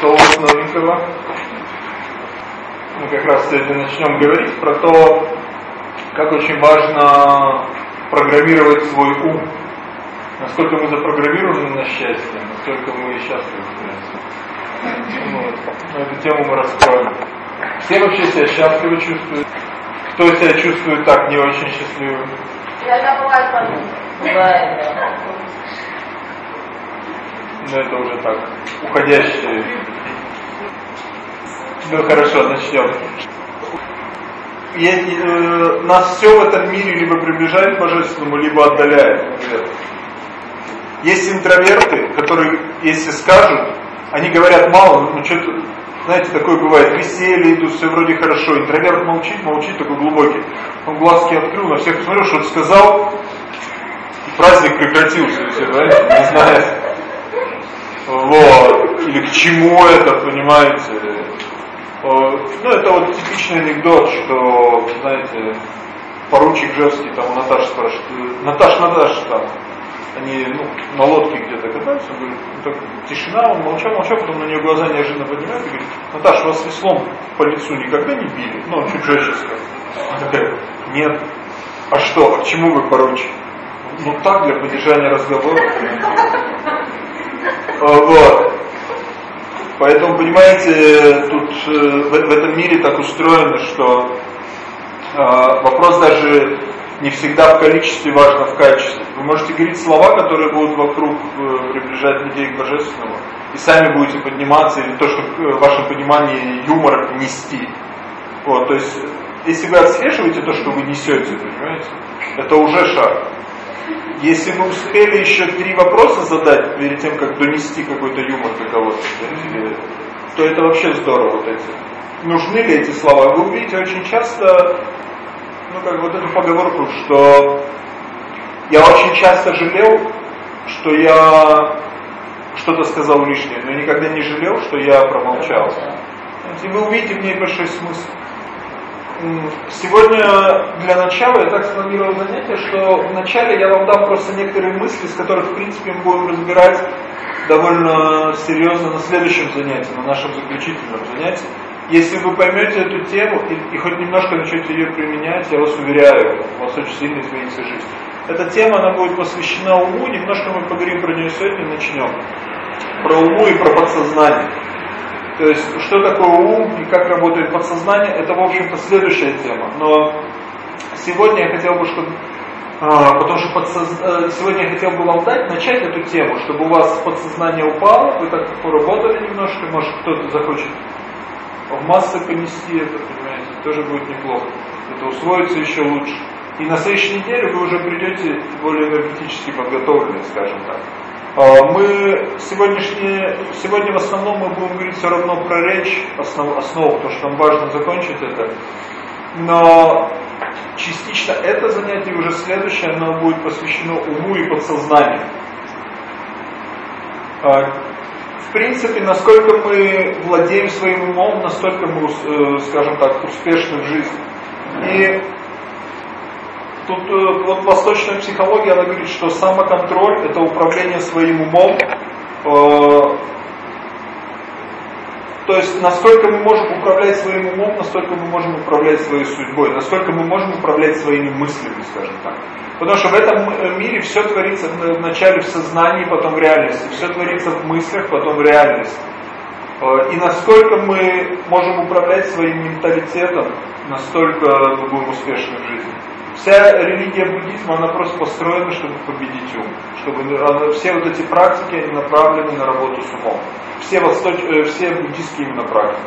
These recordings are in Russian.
Что новенького? Мы как раз сегодня начнем говорить про то, как очень важно программировать свой ум. Насколько мы запрограммированы на счастье, насколько мы счастливы. Вот. Эту тему мы раскроем. Все вообще себя счастливо чувствуют? Кто себя чувствует так не очень счастливым? Я бывает Бывает, но это уже так, уходящее. Ну хорошо, начнем. Я, э, нас все в этом мире либо приближает к Божественному, либо отдаляет. Есть интроверты, которые, если скажут, они говорят мало, ну что-то, знаете, такое бывает, веселье идут, все вроде хорошо. Интроверт молчит, молчит, такой глубокий. Он глазки открыл, на всех посмотрел, что-то сказал, праздник прекратился, все, знаете, не знает. Вот. Или к чему это, понимаете? Ну, это вот типичный анекдот, что, знаете, поручик Жевский, там у Наташи спрашивает, Наташ, Наташа, там, они ну, на лодке где-то катаются, говорит, ну, так, тишина, он молчал, молчал, потом на нее глаза неожиданно поднимает и говорит, Наташа, вас веслом по лицу никогда не били? Ну, он чуть жестче сказал. Такая, нет. А что, а к чему вы поручик? Ну так, для поддержания разговора. А, вот. Поэтому, понимаете, тут э, в, в этом мире так устроено, что э, вопрос даже не всегда в количестве важно в качестве. Вы можете говорить слова, которые будут вокруг э, приближать людей к Божественному, и сами будете подниматься, или то, что в вашем понимании юмор нести. Вот, то есть, если вы отслеживаете то, что вы несете, понимаете, это уже шаг. Если мы успели еще три вопроса задать перед тем, как донести какой-то юмор до кого-то, то это вообще здорово. Вот эти. Нужны ли эти слова? Вы увидите очень часто, ну как вот эту поговорку, что я очень часто жалел, что я что-то сказал лишнее, но никогда не жалел, что я промолчал. И вы увидите в ней большой смысл. Сегодня для начала я так спланировал занятие, что вначале я вам дам просто некоторые мысли, с которых в принципе мы будем разбирать довольно серьезно на следующем занятии, на нашем заключительном занятии. Если вы поймете эту тему и, и хоть немножко начнете ее применять, я вас уверяю, у вас очень сильно изменится жизнь. Эта тема, она будет посвящена уму, немножко мы поговорим про нее сегодня, начнем. Про уму и про подсознание. То есть, что такое ум и как работает подсознание, это, в общем-то, следующая тема. Но сегодня я хотел бы, чтобы... А, потому что подсоз... Э, сегодня я хотел бы вам дать, начать эту тему, чтобы у вас подсознание упало, вы так поработали немножко, может кто-то захочет в массы понести это, понимаете, тоже будет неплохо. Это усвоится еще лучше. И на следующей неделе вы уже придете более энергетически подготовленные, скажем так. А, мы сегодняшние, сегодня в основном мы будем говорить все равно про речь, основ, основу, потому что нам важно закончить это. Но частично это занятие уже следующее, оно будет посвящено уму и подсознанию. А, в принципе, насколько мы владеем своим умом, настолько мы, э, скажем так, успешны в жизни. И Тут э, вот восточная психология, она говорит, что самоконтроль – это управление своим умом. Э, то есть, насколько мы можем управлять своим умом, настолько мы можем управлять своей судьбой, насколько мы можем управлять своими мыслями, скажем так. Потому что в этом э, мире все творится вначале в сознании, потом в реальности. Все творится в мыслях, потом в реальности. И насколько мы можем управлять своим менталитетом, настолько мы будем успешны в жизни. Вся религия буддизма, она просто построена, чтобы победить ум. Чтобы, она, все вот эти практики, они направлены на работу с умом. Все, восточ, э, все буддийские именно практики.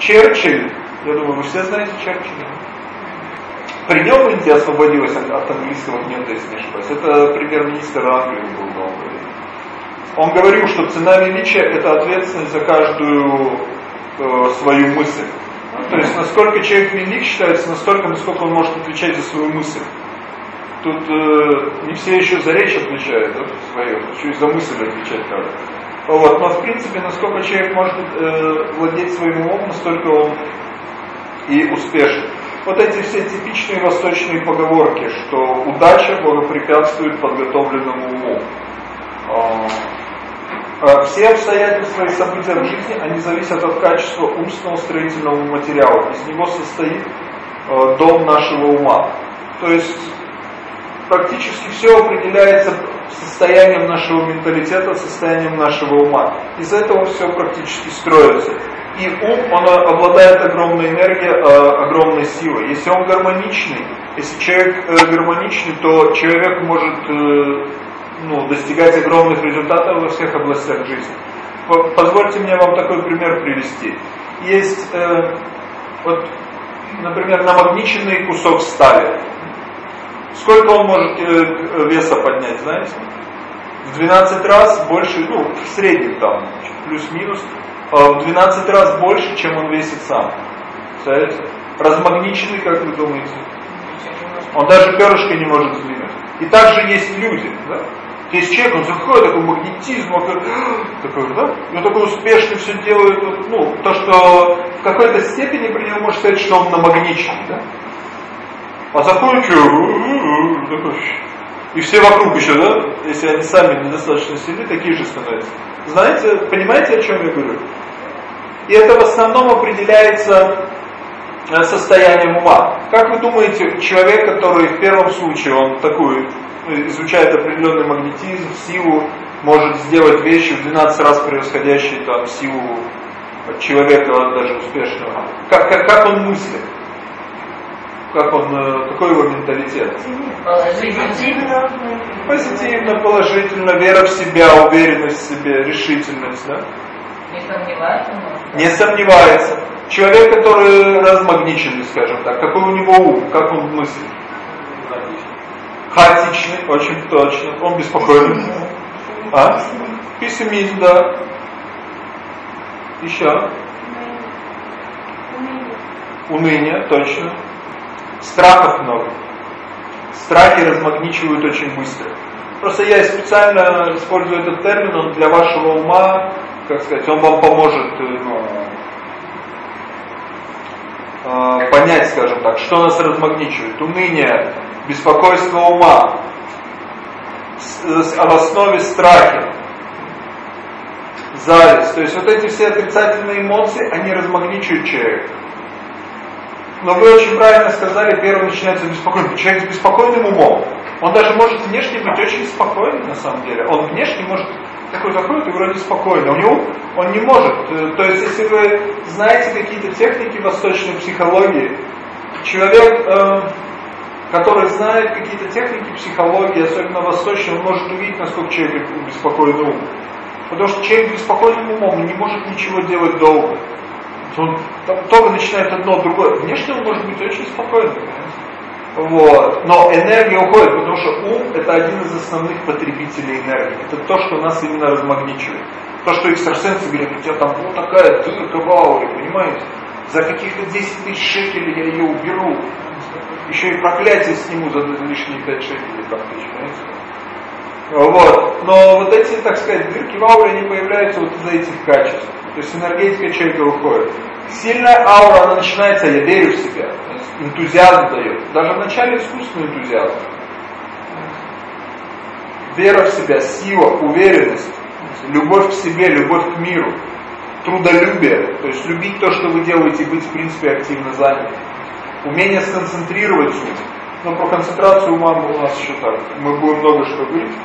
Черчилль, я думаю, вы все знаете Черчилля. При нем Индия освободилась от, от английского гнета, если не ошибаюсь. Это премьер-министр Англии был долгое Он говорил, что цена величия – это ответственность за каждую э, свою мысль. То есть, насколько человек велик считается, настолько, насколько он может отвечать за свою мысль. Тут э, не все еще за речь отвечают, да, свою, еще и за мысль отвечать надо. Вот, но в принципе, насколько человек может э, владеть своим умом, настолько он и успешен. Вот эти все типичные восточные поговорки, что удача благопрепятствует подготовленному уму. Э, все обстоятельства и события в жизни, они зависят от качества умственного строительного материала. Из него состоит э, дом нашего ума. То есть практически все определяется состоянием нашего менталитета, состоянием нашего ума. Из этого все практически строится. И ум, он обладает огромной энергией, э, огромной силой. Если он гармоничный, если человек гармоничный, то человек может ну, достигать огромных результатов во всех областях жизни. Позвольте мне вам такой пример привести. Есть, вот, например, намагниченный кусок стали. Сколько он может веса поднять, знаете? В 12 раз больше, ну, в среднем там, плюс-минус, Э, в 12 раз больше, чем он весит сам. Представляете? Размагниченный, как вы думаете? Он даже перышко не может сдвинуть. И также есть люди. Да? Есть человек, он заходит, такой магнетизм, такой, да? И он такой успешный все делает, ну, то, что в какой-то степени при нем можно сказать, что он намагничен, да? А заходит, что, такой, и все вокруг еще, да, если они сами недостаточно сильны, такие же становятся. Знаете, понимаете, о чем я говорю? И это в основном определяется э, состоянием ума. Как вы думаете, человек, который в первом случае, он такой, изучает определенный магнетизм, силу, может сделать вещи в 12 раз превосходящие там силу человека, даже успешного. Как, как, как он мыслит? Как он, э, какой его менталитет? Позитивно. Позитивно, положительно, вера в себя, уверенность в себе, решительность, да? Не сомневается? Не сомневается. Человек, который размагниченный, скажем так, какой у него ум, как он мыслит? Хаотичный, очень точно. Он беспокойный. А? Пессимист, да. Еще? Уныние, точно. Страхов много. Страхи размагничивают очень быстро. Просто я специально использую этот термин, он для вашего ума как сказать, он вам поможет э, ну, э, понять, скажем так, что нас размагничивает. Уныние, беспокойство ума, в основе страхи, зависть. То есть вот эти все отрицательные эмоции, они размагничивают человека. Но вы очень правильно сказали, первое начинается беспокойно. Человек с беспокойным умом, он даже может внешне быть очень спокойным на самом деле. Он внешне может такой заходит и вроде спокойно. У него он не может. То есть, если вы знаете какие-то техники восточной психологии, человек, э, который знает какие-то техники психологии, особенно восточной, он может увидеть, насколько человек беспокойный ум. Потому что человек беспокойным умом не может ничего делать долго. Он там, только начинает одно, другое. Внешне он может быть очень спокойным. Вот. Но энергия уходит, потому что ум это один из основных потребителей энергии. Это то, что нас именно размагничивает. То, что экстрасенсы говорят, у тебя там вот такая дырка в ауре, понимаете? За каких-то 10 тысяч шекелей я ее уберу. Еще и проклятие сниму за лишние 5 шекелей, там тысяч, понимаете? Вот. Но вот эти, так сказать, дырки в ауре, они появляются вот из-за этих качеств. То есть энергетика человека уходит. Сильная аура, она начинается, я верю в себя энтузиазм дает. Даже в начале искусственный энтузиазм. Вера в себя, сила, уверенность, любовь к себе, любовь к миру, трудолюбие, то есть любить то, что вы делаете, быть в принципе активно заняты. Умение сконцентрировать ум. Но про концентрацию ума у нас еще так, мы будем много что говорить.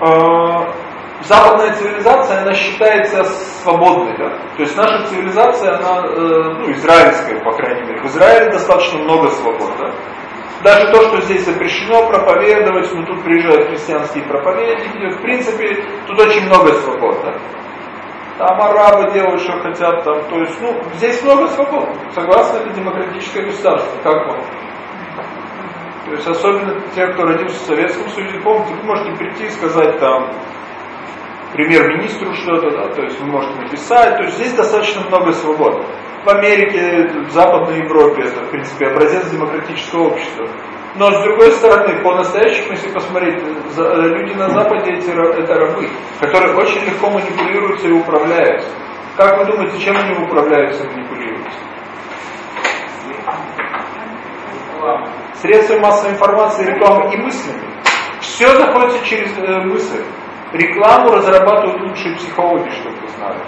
А, западная цивилизация, она считается свободной, да? То есть наша цивилизация, она, э, ну, израильская, по крайней мере. В Израиле достаточно много свобод, да? Даже то, что здесь запрещено проповедовать, но тут приезжают христианские проповедники, в принципе, тут очень много свобод, да? Там арабы делают, что хотят, там, то есть, ну, здесь много свобод. Согласно, это демократическое государство, как вам? То есть, особенно те, кто родился в Советском Союзе, помните, вы можете прийти и сказать там, премьер-министру что-то, да, то есть вы можете написать, то есть здесь достаточно много свобод. В Америке, в Западной Европе это, в принципе, образец демократического общества. Но с другой стороны, по-настоящему, если посмотреть, э, люди на Западе эти, это рабы, которые очень легко манипулируются и управляются. Как вы думаете, чем они управляются и манипулируются? Средства массовой информации, рекламы и мыслями. Все заходится через э, мысли. Рекламу разрабатывают лучшие психологи, чтобы вы знали.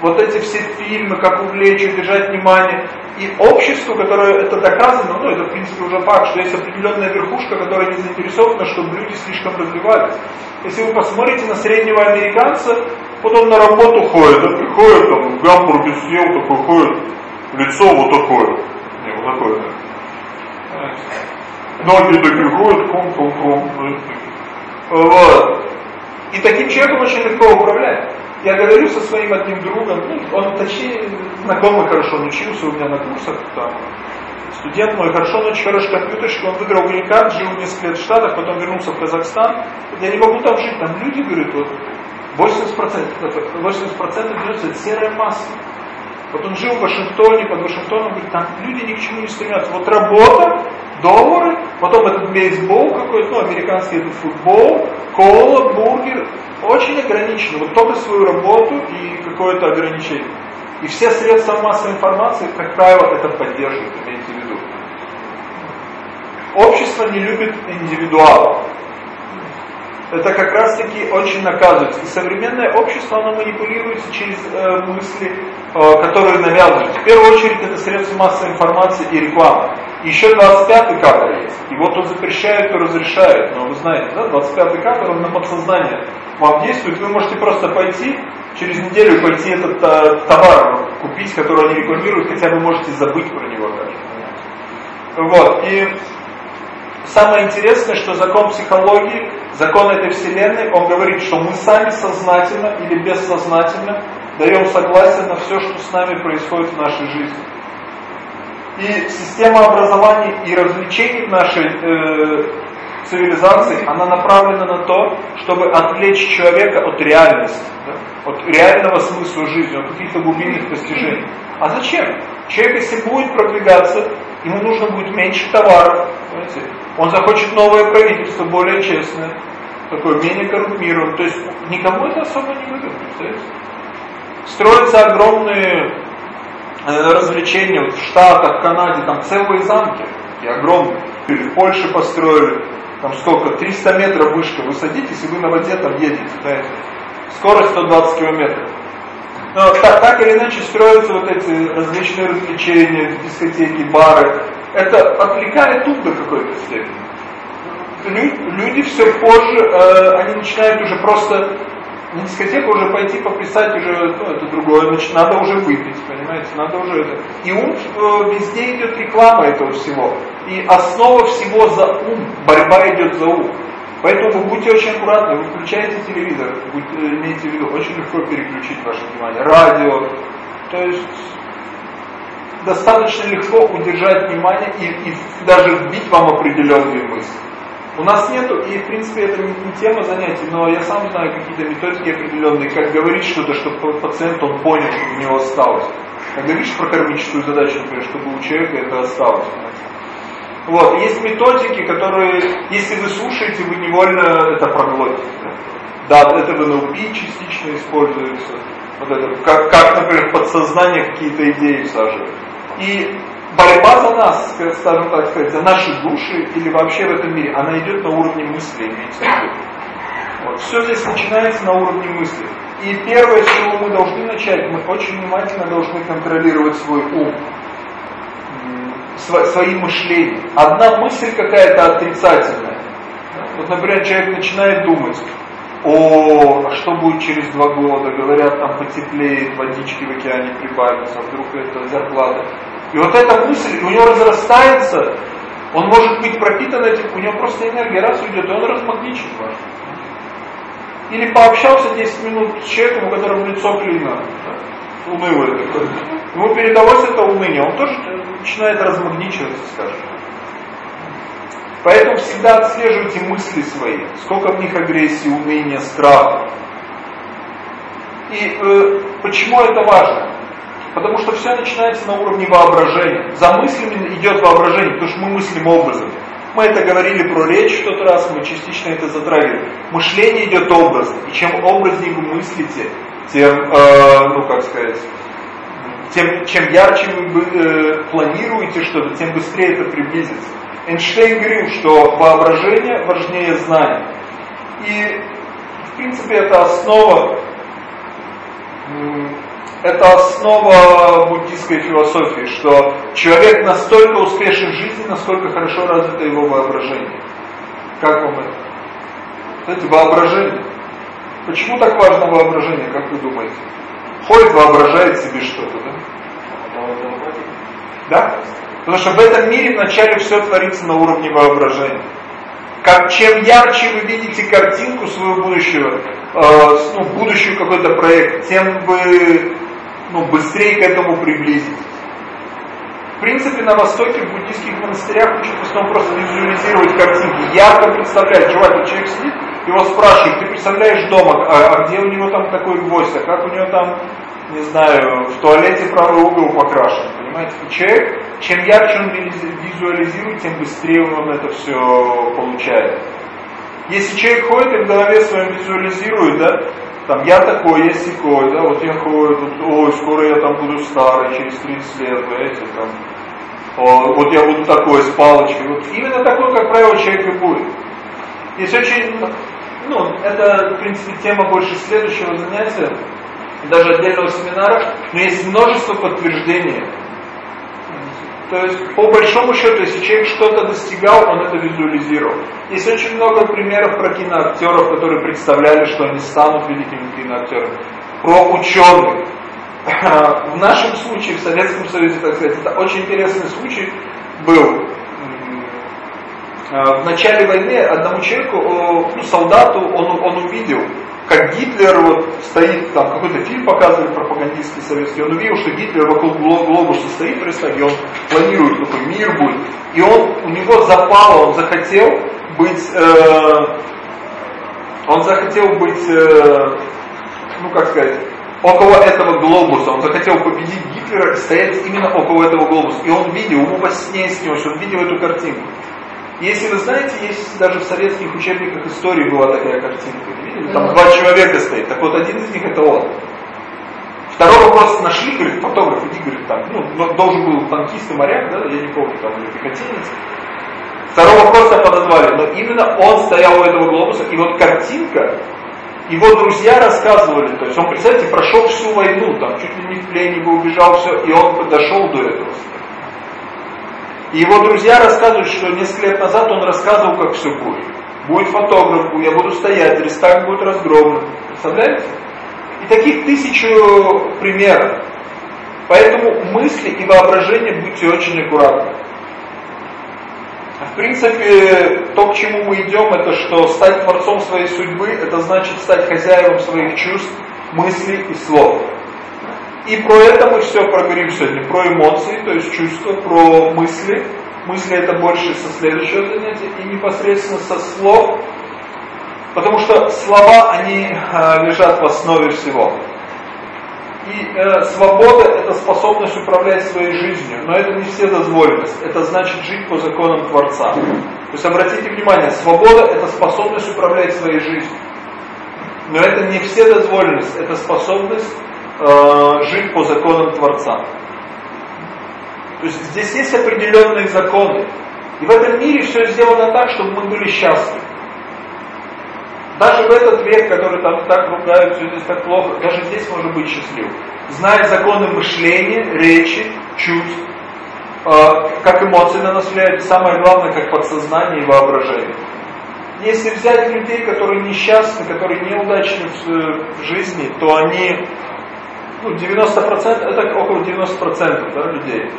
Вот эти все фильмы, как увлечь, удержать внимание. И общество, которое это доказано, ну это в принципе уже факт, что есть определенная верхушка, которая не заинтересована, чтобы люди слишком развивались. Если вы посмотрите на среднего американца, вот он на работу ходит, да, приходит, там, в гамбурге съел, такой ходит, лицо вот такое. Не, вот такое, да. Ноги такие ходят, ком-ком-ком. Вот. И таким человеком очень легко управлять. Я говорю со своим одним другом, ну, он точнее знакомый хорошо, он учился у меня на курсах, там, студент мой, хорошо, очень хороший компьютерщик, он выиграл грин-карт, жил несколько лет в Штатах, потом вернулся в Казахстан. Я не могу там жить, там люди, говорят, вот 80%, 80% берется это серая масса. Вот он жил в Вашингтоне, под Вашингтоном, говорит, там люди ни к чему не стремятся. Вот работа, доллары, потом этот бейсбол какой-то, ну, американский этот футбол, кола, бургер, очень ограничено. Вот только свою работу и какое-то ограничение. И все средства массовой информации, как правило, это поддерживают, имейте в виду. Общество не любит индивидуалов это как раз таки очень наказывается. И современное общество, оно манипулируется через э, мысли, э, которые навязывают. В первую очередь это средства массовой информации и реклама. Еще 25-й кадр есть. И вот он запрещает, то разрешает. Но вы знаете, да, 25-й кадр, он на подсознание вам действует. Вы можете просто пойти, через неделю пойти этот э, товар купить, который они рекламируют, хотя вы можете забыть про него даже. Вот, и самое интересное, что закон психологии закон этой вселенной, он говорит, что мы сами сознательно или бессознательно даем согласие на все, что с нами происходит в нашей жизни. И система образования и развлечений в нашей э, цивилизации, она направлена на то, чтобы отвлечь человека от реальности, да, от реального смысла жизни, от каких-то глубинных постижений. А зачем? Человек, если будет продвигаться, ему нужно будет меньше товаров, понимаете? он захочет новое правительство, более честное, такое менее коррумпированное. То есть никому это особо не выгодно, представляете? Строятся огромные э, развлечения вот в Штатах, Канаде, там целые замки, и огромные. В Польше построили, там сколько, 300 метров вышка, вы садитесь, и вы на воде там едете, знаете, скорость 120 километров. Но так, так или иначе строятся вот эти различные развлечения, дискотеки, бары. Это отвлекает ум до какой-то степени люди все позже, э, они начинают уже просто на дискотеку уже пойти пописать уже, ну, это другое, значит, надо уже выпить, понимаете, надо уже это. И ум, э, везде идет реклама этого всего. И основа всего за ум, борьба идет за ум. Поэтому будьте очень аккуратны, вы включаете телевизор, будьте, имейте в виду, очень легко переключить ваше внимание, радио, то есть достаточно легко удержать внимание и, и даже вбить вам определенные мысли. У нас нету, и в принципе это не, не тема занятий, но я сам знаю какие-то методики определенные, как говорить что-то, чтобы пациент он понял, что у него осталось. Как говоришь про кармическую задачу, например, чтобы у человека это осталось. Вот, есть методики, которые, если вы слушаете, вы невольно это проглотите. Да, это в НЛП частично используется. Вот это, как, как например, подсознание какие-то идеи всаживает. И борьба за нас, скажем так сказать, за наши души или вообще в этом мире, она идет на уровне мысли, имеется в. Вот. Все здесь начинается на уровне мысли. И первое, с чего мы должны начать, мы очень внимательно должны контролировать свой ум, свои мышления. Одна мысль какая-то отрицательная. Вот, например, человек начинает думать, о, а что будет через два года, говорят, там потеплеет, водички в океане прибавится, а вдруг это зарплата. И вот эта мысль у него разрастается, он может быть пропитан этим, у него просто энергия раз уйдет, и он размагничен ваш. Или пообщался 10 минут с человеком, у которого лицо клина, унылое такое. Ему передалось это уныние, он тоже начинает размагничиваться, скажем. Поэтому всегда отслеживайте мысли свои, сколько в них агрессии, уныния, страха. И э, почему это важно? Потому что все начинается на уровне воображения. За мыслями идет воображение, потому что мы мыслим образом. Мы это говорили про речь в тот раз, мы частично это затрагивали. Мышление идет образно. И чем образнее вы мыслите, тем, э, ну как сказать, тем, чем ярче вы э, планируете что-то, тем быстрее это приблизится. Эйнштейн говорил, что воображение важнее знания. И, в принципе, это основа, это основа буддийской философии, что человек настолько успешен в жизни, насколько хорошо развито его воображение. Как вам это? Знаете, воображение. Почему так важно воображение, как вы думаете? Ходит, воображает себе что-то, да? Да? Потому что в этом мире вначале все творится на уровне воображения. Как, чем ярче вы видите картинку своего будущего, э, ну, будущую какой-то проект, тем вы ну, быстрее к этому приблизитесь. В принципе, на Востоке, в буддийских монастырях учат в основном просто визуализировать картинки. Ярко представлять, чувак, вот человек сидит, его спрашивают, ты представляешь дома, а, а где у него там такой гвоздь, а как у него там, не знаю, в туалете правый угол покрашен, понимаете? Человек, чем ярче он визуализирует, тем быстрее он это все получает. Если человек ходит и в голове своем визуализирует, да, там я такой, я секой, да, вот я вот, ой, скоро я там буду старый, через 30 лет, знаете, там, о, вот я буду такой, с палочкой. Вот именно такой, как правило, человек и будет. Есть очень, ну, это, в принципе, тема больше следующего занятия, даже отдельного семинара, но есть множество подтверждений. То есть, по большому счету, если человек что-то достигал, он это визуализировал. Есть очень много примеров про киноактеров, которые представляли, что они станут великими киноактерами. Про ученых. В нашем случае, в Советском Союзе, так сказать, это очень интересный случай был. В начале войны одному человеку, ну, солдату, он, он увидел, как Гитлер вот стоит, там какой-то фильм показывали пропагандистский советский, он увидел, что Гитлер вокруг глобуса стоит Рейхстаге, он планирует, какой мир будет, и он, у него запало, он захотел быть, э, он захотел быть, э, ну как сказать, около этого глобуса, он захотел победить Гитлера и стоять именно около этого глобуса, и он видел, ему во сне снилось, он видел эту картинку. Если вы знаете, есть даже в советских учебниках истории была такая картинка. Видели? Там два человека стоит. Так вот, один из них это он. Второго просто нашли, говорит, фотограф, иди, говорит, там, ну, должен был танкист и моряк, да, я не помню, там, или пехотинец. Второго просто подозвали, но именно он стоял у этого глобуса, и вот картинка, его друзья рассказывали, то есть он, представьте, прошел всю войну, там, чуть ли не в плене бы убежал, все, и он подошел до этого. И его друзья рассказывают, что несколько лет назад он рассказывал, как все будет. Будет фотограф, я буду стоять, Рестак будет разгромлен. Представляете? И таких тысячу примеров. Поэтому мысли и воображение будьте очень аккуратны. В принципе, то, к чему мы идем, это что стать творцом своей судьбы, это значит стать хозяевом своих чувств, мыслей и слов. И про это мы все проговорим сегодня, про эмоции, то есть чувства, про мысли. Мысли это больше со следующего занятия и непосредственно со слов, потому что слова, они э, лежат в основе всего. И э, свобода – это способность управлять своей жизнью, но это не вседозволенность, это значит жить по законам Творца. То есть обратите внимание, свобода – это способность управлять своей жизнью. Но это не вседозволенность, это способность э, жить по законам Творца. То есть здесь есть определенные законы. И в этом мире все сделано так, чтобы мы были счастливы. Даже в этот век, который там так ругают, все здесь так плохо, даже здесь можно быть счастливым. Знать законы мышления, речи, чувств, э, как эмоции на нас влияют, самое главное, как подсознание и воображение. Если взять людей, которые несчастны, которые неудачны в, в жизни, то они ну, 90%, это около 90% да, людей,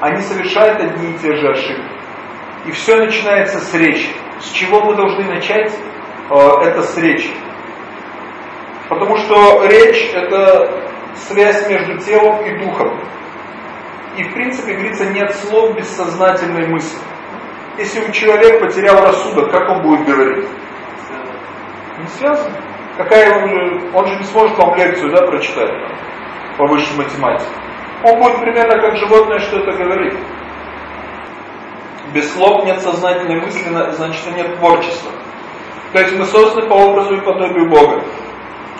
они совершают одни и те же ошибки. И все начинается с речи. С чего мы должны начать? Э, это с речи. Потому что речь – это связь между телом и духом. И в принципе, говорится, нет слов без сознательной мысли. Если у человека потерял рассудок, как он будет говорить? Не связано. Какая он, он же не сможет вам лекцию да, прочитать по высшей математике. Он будет примерно как животное что-то говорит. Без слов нет сознательной мысли, значит нет творчества. То есть мы созданы по образу и подобию Бога.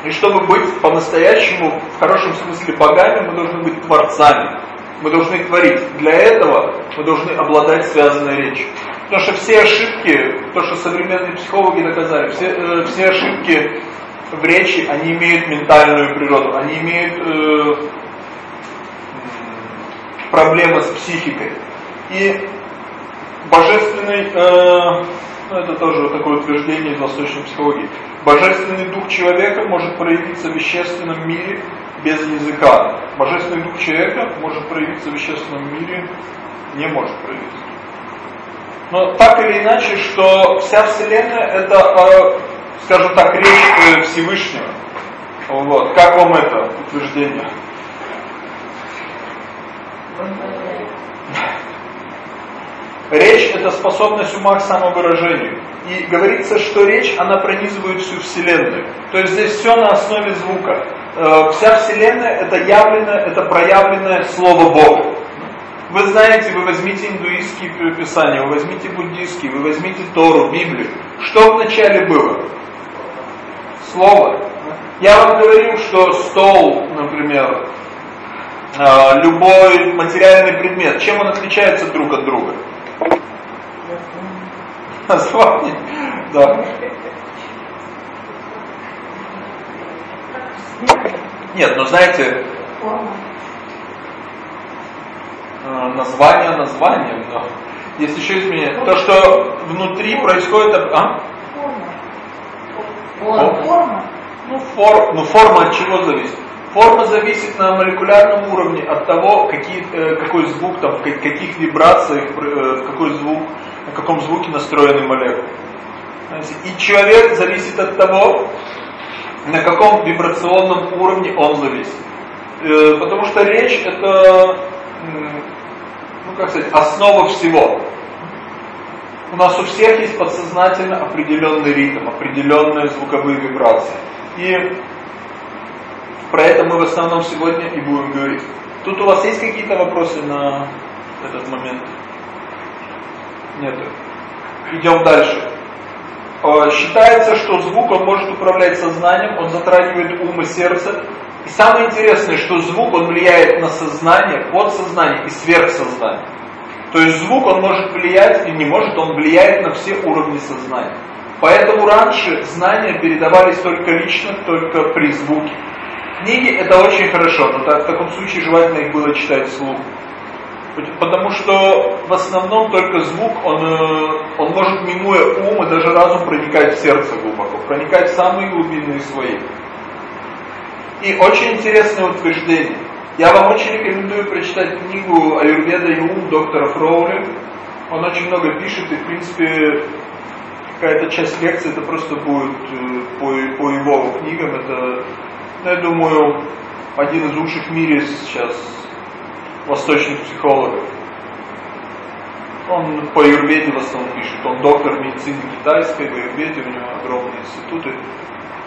И чтобы быть по-настоящему, в хорошем смысле богами, мы должны быть творцами. Мы должны творить. Для этого мы должны обладать связанной речью. Потому что все ошибки, то, что современные психологи доказали, все, э, все ошибки в речи, они имеют ментальную природу, они имеют э, проблемы с психикой. И божественный, э, ну это тоже такое утверждение из восточной психологии, божественный дух человека может проявиться в вещественном мире без языка. Божественный дух человека может проявиться в вещественном мире, не может проявиться. Но так или иначе, что вся Вселенная это, э, скажем так, речь э, Всевышнего. Вот. Как вам это утверждение? Речь – это способность ума к самовыражению. И говорится, что речь, она пронизывает всю Вселенную. То есть здесь все на основе звука. Э, вся Вселенная – это явленное, это проявленное Слово Бога. Вы знаете, вы возьмите индуистские писания, вы возьмите буддийские, вы возьмите Тору, Библию. Что вначале было? Слово. Я вам говорил, что стол, например, э, любой материальный предмет, чем он отличается друг от друга? Название? Да. Нет, ну знаете, э, название названием, но есть еще изменение. То, что внутри происходит... А? Форма. Ну, фор, ну форма от чего зависит? Форма зависит на молекулярном уровне от того, какие, э, какой звук, там, в каких вибрациях, э, какой звук, на каком звуке настроены молекулы. И человек зависит от того, на каком вибрационном уровне он зависит. Э, потому что речь это, ну как сказать, основа всего. У нас у всех есть подсознательно определенный ритм, определенные звуковые вибрации. И про это мы в основном сегодня и будем говорить. Тут у вас есть какие-то вопросы на этот момент? Нет. Идем дальше. Э, считается, что звук он может управлять сознанием, он затрагивает ум и сердце. И самое интересное, что звук он влияет на сознание, подсознание и сверхсознание. То есть звук он может влиять и не может, он влияет на все уровни сознания. Поэтому раньше знания передавались только лично, только при звуке. Книги это очень хорошо, но так, в таком случае желательно их было читать вслух. Потому что в основном только звук, он, э, он может, минуя ум и даже разум, проникать в сердце глубоко, проникать в самые глубинные свои. И очень интересное утверждение. Я вам очень рекомендую прочитать книгу Аюрведа и ум доктора Фроули. Он очень много пишет, и в принципе какая-то часть лекции это просто будет э, по, по его книгам. Это, ну, я думаю, один из лучших в мире сейчас восточных психологов. Он по аюрведе в основном пишет. Он доктор медицины китайской, в аюрведе у него огромные институты.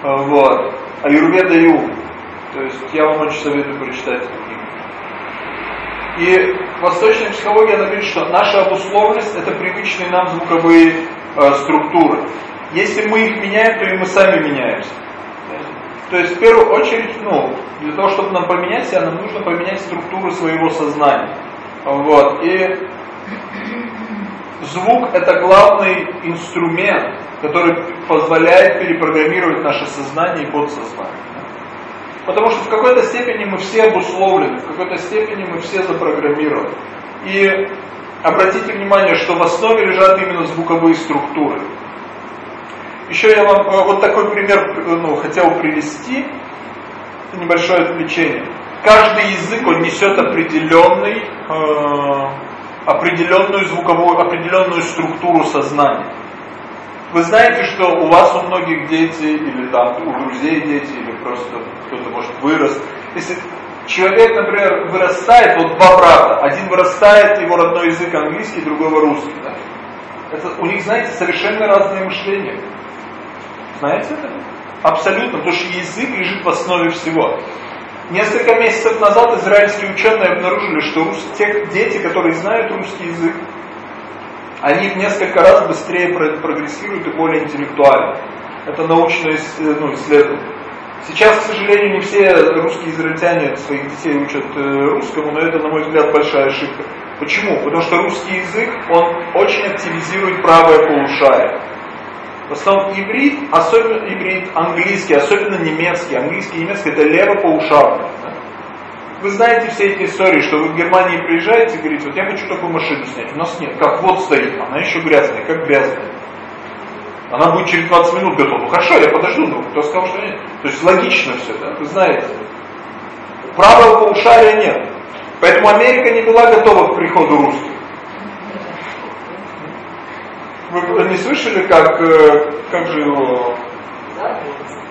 А, вот. Аюрведа Ю. То есть я вам очень советую прочитать эту книгу. И восточная психология она говорит, что наша обусловленность это привычные нам звуковые э, структуры. Если мы их меняем, то и мы сами меняемся. То есть в первую очередь, ну, для того, чтобы нам поменять себя, нам нужно поменять структуру своего сознания. Вот. И звук это главный инструмент, который позволяет перепрограммировать наше сознание и подсознание. Потому что в какой-то степени мы все обусловлены, в какой-то степени мы все запрограммированы. И обратите внимание, что в основе лежат именно звуковые структуры. Еще я вам э, вот такой пример э, ну, хотел привести, небольшое отвлечение. Каждый язык, он несет определенный, э, определенную звуковую, определенную структуру сознания. Вы знаете, что у вас у многих дети, или там у друзей дети, или просто кто-то может вырос. Если человек, например, вырастает, вот два брата, один вырастает, его родной язык английский, другого русский. Да? Это, у них, знаете, совершенно разное мышление. Знаете это? Абсолютно, потому что язык лежит в основе всего. Несколько месяцев назад израильские ученые обнаружили, что рус... те дети, которые знают русский язык, они несколько раз быстрее прогрессируют и более интеллектуальны. Это научное ну, исследование. Сейчас, к сожалению, не все русские израильтяне своих детей учат э, русскому, но это, на мой взгляд, большая ошибка. Почему? Потому что русский язык, он очень активизирует правое полушарие. В основном иврит, особенно иврит английский, особенно немецкий. Английский и немецкий это левополушарный. Вы знаете все эти истории, что вы в Германии приезжаете и говорите, вот я хочу такую машину снять. У нас нет. Как вот стоит, она еще грязная, как грязная. Она будет через 20 минут готова. Ну хорошо, я подожду, но кто сказал, что нет? То есть логично все, да? Вы знаете. Правого полушария нет. Поэтому Америка не была готова к приходу русских. Вы не слышали, как, э, как же его...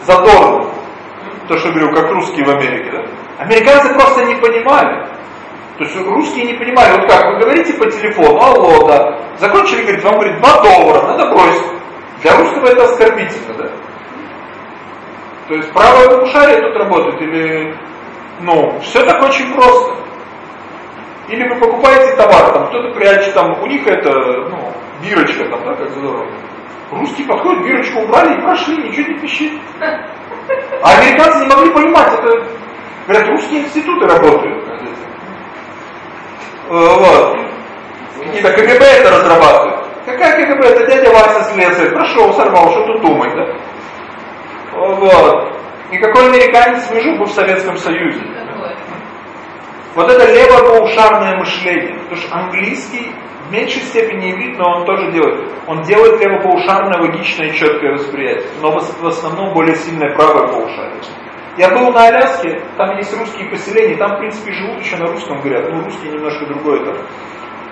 Задорно. То, что я говорю, как русские в Америке, да? Американцы просто не понимали. То есть русские не понимали, вот как, вы говорите по телефону, алло, да, закончили, говорит, вам говорит, 2 доллара, надо бросить. Для русского это оскорбительно, да? То есть правое полушарие тут работает, или, ну, все так очень просто. Или вы покупаете товар, там кто-то прячет, там, у них это, ну, бирочка там, да, как здорово. Русские подходят, бирочку убрали и прошли, ничего не пищит. А американцы не могли понимать, это Говорят, русские институты работают. Э, вот. Какие-то КГБ это разрабатывают. Какая КГБ? Это дядя Вася слесарь. Прошел, сорвал, что тут думать, да? Вот. И какой американец выжил бы в Советском Союзе? Вот это левополушарное мышление. Потому что английский в меньшей степени иврит, но он тоже делает. Он делает левополушарное логичное и четкое восприятие. Но в основном более сильное правое полушарие. Я был на Аляске, там есть русские поселения, там, в принципе, живут еще на русском говорят, ну, русские немножко другое там.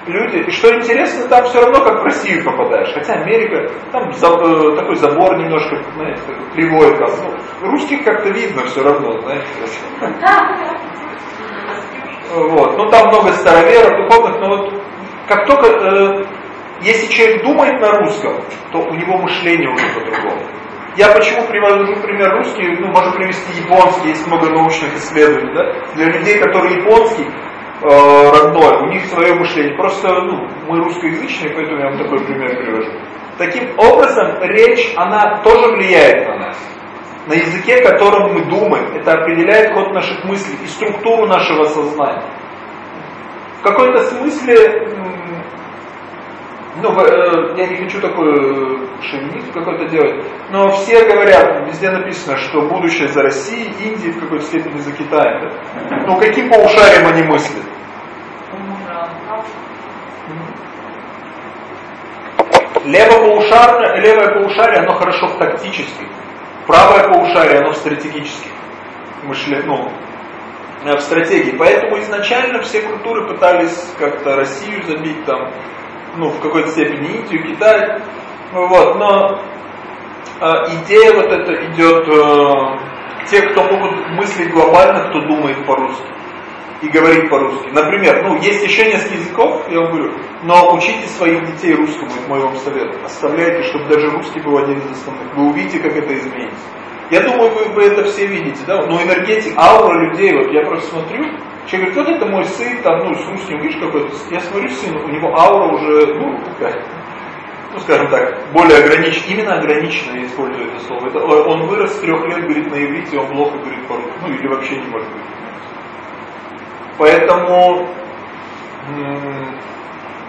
Люди, и что интересно, там все равно как в Россию попадаешь, хотя Америка, там за, э, такой забор немножко, знаете, кривой, как, ну, русских как-то видно все равно, знаете. Вот, ну там много староверов, духовных, но вот как только, э, если человек думает на русском, то у него мышление уже по-другому. Я почему привожу пример русский, ну, можно привести японский, есть много научных исследований, да? Для людей, которые японский, э, родной, у них свое мышление. Просто, ну, мы русскоязычные, поэтому я вам такой пример привожу. Таким образом, речь, она тоже влияет на нас. На языке, которым мы думаем, это определяет ход наших мыслей и структуру нашего сознания. В какой-то смысле ну, э, я не хочу такой шовинизм какой-то делать, но все говорят, везде написано, что будущее за Россией, Индией, в какой-то степени за Китаем. Да? Ну, каким полушарием они мыслят? Левое полушарие, левое полушарие, оно хорошо в тактических. Правое полушарие, оно в стратегических. Мышле, ну, в стратегии. Поэтому изначально все культуры пытались как-то Россию забить там, ну, в какой-то степени Индию, Китай. Вот, но э, идея вот эта идет э, те, кто могут мыслить глобально, кто думает по-русски и говорит по-русски. Например, ну, есть еще несколько языков, я вам говорю, но учите своих детей русскому, это мой вам совет. Оставляйте, чтобы даже русский был один из основных. Вы увидите, как это изменится. Я думаю, вы, вы это все видите, да? Но энергетик, аура людей, вот я просто смотрю, Человек говорит, вот это мой сын, там, ну, с русским, видишь, какой-то, я смотрю сын, у него аура уже, ну, такая, ну, скажем так, более ограничена, именно ограниченно я использую это слово. Это, он вырос с трех лет, говорит на иврите, он плохо говорит по-русски, ну, или вообще не может говорить. Поэтому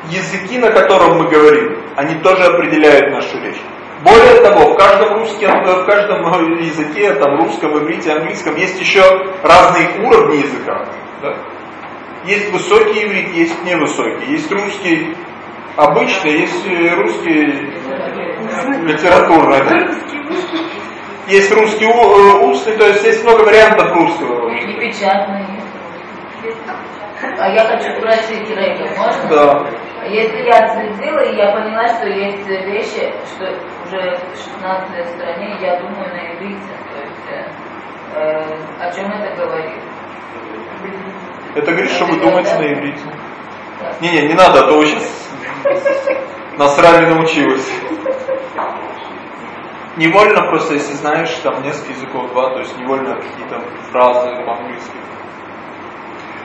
языки, на котором мы говорим, они тоже определяют нашу речь. Более того, в каждом русском, в каждом языке, там русском, иврите, английском, есть еще разные уровни языка. Да? Есть высокий иврит, есть невысокий. Есть русский обычный, есть э, русский литературный. Да? Есть русский э, устный, то есть есть много вариантов русского. И печатный. А я хочу спросить, Рейка, можно? Да. Если я следила, и я поняла, что есть вещи, что уже в 16 стране я думаю на иврите, то есть э, о чем это говорит? Это говорит, что вы думаете на иврите. Не-не, не надо, а то вы сейчас насрали научилась. Невольно просто, если знаешь там несколько языков, два, то есть невольно какие-то фразы по-английски.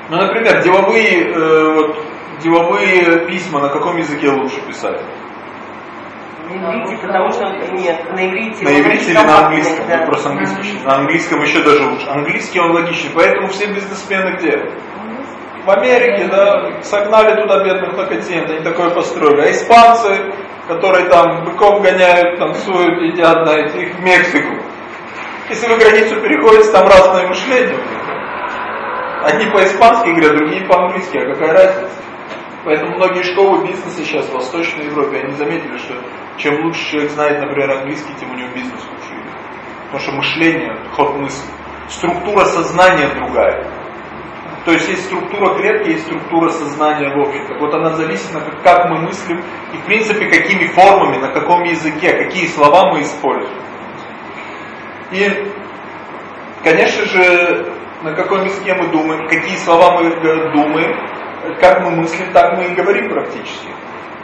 Ну, например, деловые, э, вот, деловые письма на каком языке лучше писать? На иврите, потому что нет, на иврите. На иврите или на английском? Да. Просто английский. На английском еще даже лучше. Английский он логичный, поэтому все бизнесмены где? В Америке, да, согнали туда бедных континент, они такое построили. А испанцы, которые там быков гоняют, танцуют, едят, знаете, их в Мексику. Если вы границу переходите, там разное мышление. Одни по-испански говорят, другие по-английски, а какая разница? Поэтому многие школы бизнеса сейчас в Восточной Европе, они заметили, что чем лучше человек знает, например, английский, тем у него бизнес лучше. Потому что мышление, ход мысли, структура сознания другая. То есть есть структура клетки, есть структура сознания в общем. Так вот она зависит от как мы мыслим и в принципе какими формами, на каком языке, какие слова мы используем. И, конечно же, на каком языке мы думаем, какие слова мы думаем, как мы мыслим, так мы и говорим практически.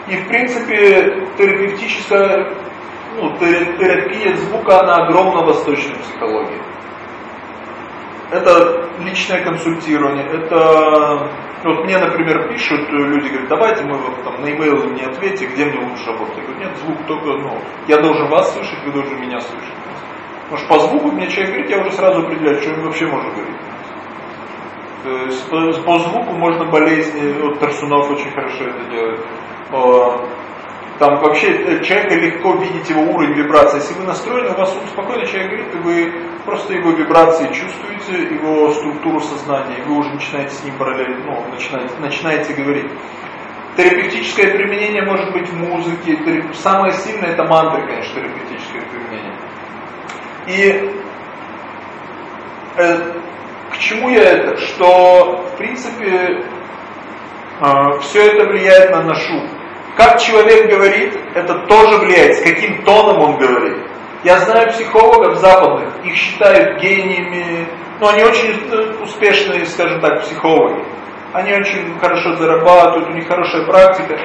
И в принципе терапевтическая, ну, терапия звука, она огромна в восточной психологии. Это личное консультирование, это... Вот мне, например, пишут люди, говорят, давайте мы вот там на e-mail мне ответьте, где мне лучше работать. Я говорю, нет, звук только, ну, я должен вас слышать, вы должны меня слышать. Потому что по звуку мне человек говорит, я уже сразу определяю, что он вообще может говорить. То есть по, по звуку можно болезни, вот Тарсунов очень хорошо это делает. Там вообще э, человека легко видеть его уровень вибрации. Если вы настроены, у вас спокойно человек говорит, вы просто его вибрации чувствуете, его структуру сознания, вы уже начинаете с ним параллельно, ну, начинаете, начинаете говорить. Терапевтическое применение может быть в музыке. Самое сильное это мантры, конечно, терапевтическое применение. И э, к чему я это? Что, в принципе, э, все это влияет на нашу. Как человек говорит, это тоже влияет, с каким тоном он говорит. Я знаю психологов западных, их считают гениями, но они очень э, успешные, скажем так, психологи. Они очень хорошо зарабатывают, у них хорошая практика.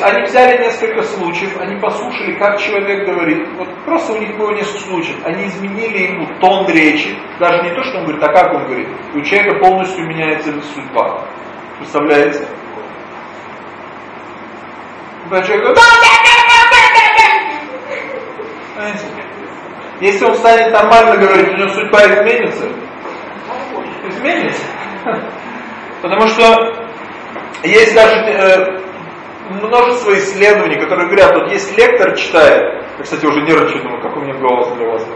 Они взяли несколько случаев, они послушали, как человек говорит. Вот просто у них было несколько случаев. Они изменили ему тон речи, даже не то, что он говорит, а как он говорит. И у человека полностью меняется судьба. Представляете? Знаете, если он станет нормально говорить, у него судьба изменится. Изменится. Потому что есть даже э, множество исследований, которые говорят, вот есть лектор читает, я, кстати, уже нервничаю, думаю, как у меня голос для вас.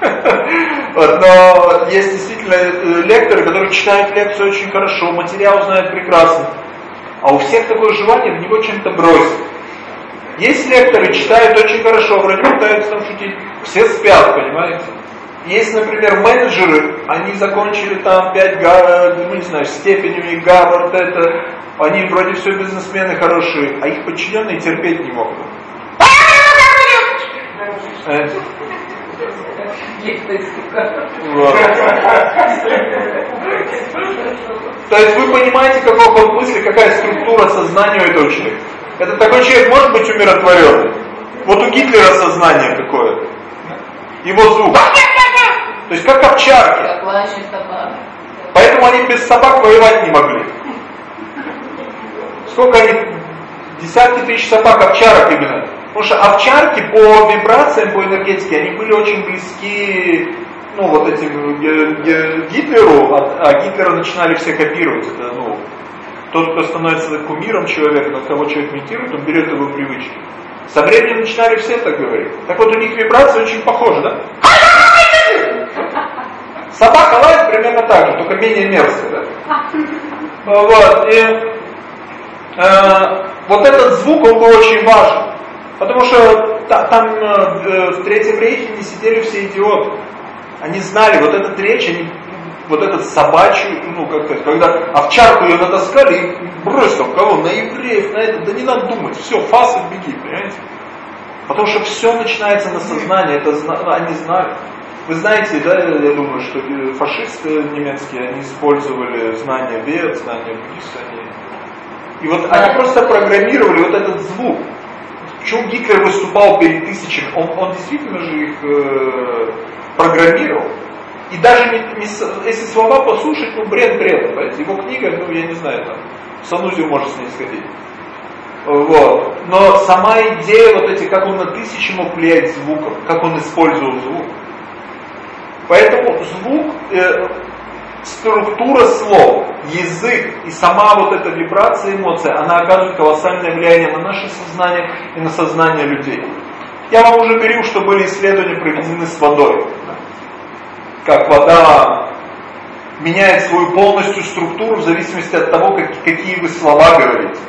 Вот, но есть действительно э, лекторы, которые читают лекцию очень хорошо, материал знают прекрасно, а у всех такое желание в него чем-то бросить. Есть лекторы, читают очень хорошо, вроде пытаются там шутить, все спят, понимаете? Есть, например, менеджеры, они закончили там 5, ну не знаю, степенями Гарвард, это, они вроде все бизнесмены хорошие, а их подчиненные терпеть не могут. То есть вы понимаете, какой ход мысли, какая структура сознания у этого человека. Это такой человек может быть умиротворенный. Вот у Гитлера сознание какое. Его звук. То есть как овчарки. Поэтому они без собак воевать не могли. Сколько они, десятки тысяч собак, овчарок именно. Потому что овчарки по вибрациям, по энергетике, они были очень близки, ну, вот этим Гитлеру, а, а Гитлера начинали все копировать. Это, ну, тот, кто становится кумиром человека, над кого человек медитирует, он берет его привычки. Со временем начинали все так говорить. Так вот, у них вибрации очень похожи, да? Собака лает примерно так же, только менее мерзко, да? Вот, и Э, вот этот звук, он был очень важен. Потому что там э, в Третьем Рейхе не сидели все идиоты. Они знали, вот этот речь, они, вот этот собачий, ну как сказать, когда овчарку ее натаскали и бросил в кого? На евреев, на это, да не надо думать, все, фас и беги, понимаете? Потому что все начинается на сознании, это они знают. Вы знаете, да, я думаю, что э, фашисты немецкие, они использовали знания вет, знания буддистов, они и вот они просто программировали вот этот звук. Почему Гитлер выступал перед тысячами? Он, он действительно же их э, программировал. И даже не, не, если слова послушать, ну бред бред. Понимаете? Его книга, ну я не знаю, там, в санузел может с ней сходить. Вот. Но сама идея, вот эти, как он на тысячи мог влиять звуком, как он использовал звук. Поэтому звук, э, структура слов, язык и сама вот эта вибрация эмоций, она оказывает колоссальное влияние на наше сознание и на сознание людей. Я вам уже говорил, что были исследования проведены с водой. Как вода меняет свою полностью структуру в зависимости от того, как, какие вы слова говорите.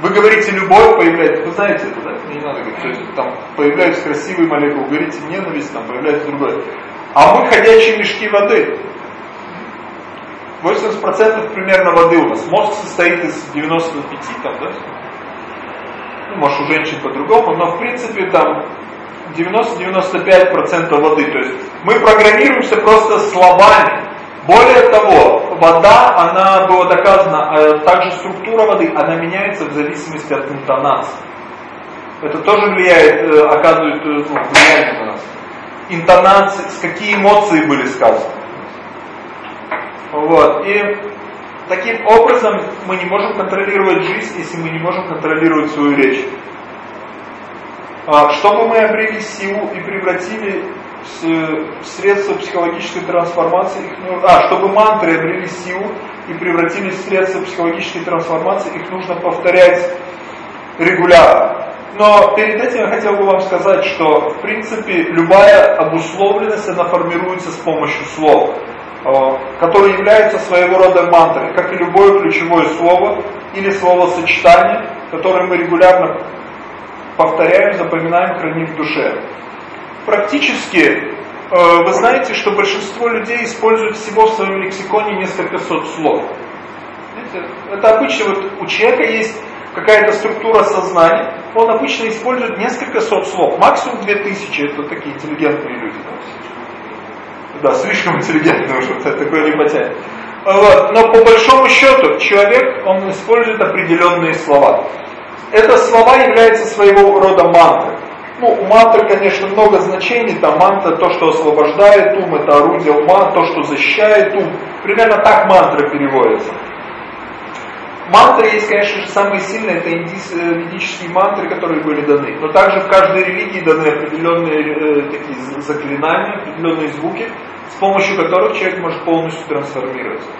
Вы говорите любовь, появляется, вы знаете это, да? Не надо говорить, там появляются красивые молекулы, говорите ненависть, там появляется другое. А мы ходячие мешки воды. 80% примерно воды у нас. Мозг состоит из 95, там, да? Ну, может, у женщин по-другому, но в принципе там 90-95% воды. То есть мы программируемся просто словами. Более того, вода, она была доказана, а также структура воды, она меняется в зависимости от интонации. Это тоже влияет, э, оказывает э, ну, влияние на нас. Интонации, с какие эмоции были сказаны. Вот. И таким образом мы не можем контролировать жизнь, если мы не можем контролировать свою речь. А, чтобы мы обрели силу и превратили средства психологической трансформации, их, а, чтобы мантры обрели силу и превратились в средства психологической трансформации, их нужно повторять регулярно. Но перед этим я хотел бы вам сказать, что в принципе любая обусловленность, она формируется с помощью слов. Э, который является своего рода мантрой, как и любое ключевое слово или словосочетание, которое мы регулярно повторяем, запоминаем, храним в душе. Практически э, вы знаете, что большинство людей используют всего в своем лексиконе несколько сот слов. Это обычно вот у человека есть какая-то структура сознания, он обычно использует несколько сот слов, максимум две тысячи, это такие интеллигентные люди. Да, слишком интеллигентный уже, такой не потянет. Но по большому счету человек, он использует определенные слова. Это слова являются своего рода мантрой. Ну, у мантры, конечно, много значений. Там мантра, то, что освобождает ум, это орудие ума, то, что защищает ум. Примерно так мантра переводится. Мантры есть, конечно же, самые сильные, это индийс, э, мантры, которые были даны. Но также в каждой религии даны определенные э, такие заклинания, определенные звуки, с помощью которых человек может полностью трансформироваться.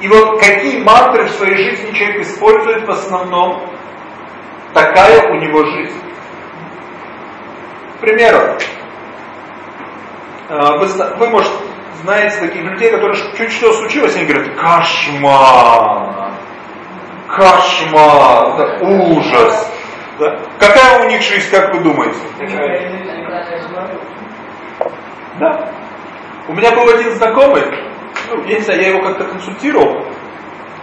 И вот какие мантры в своей жизни человек использует в основном, такая у него жизнь. К примеру, э, вы, вы может, знаете таких людей, которые чуть что случилось, они говорят, кошмар, кошмар, да, ужас. Да? Какая у них жизнь, как вы думаете? Да. У меня был один знакомый, ну, я не знаю, я его как-то консультировал,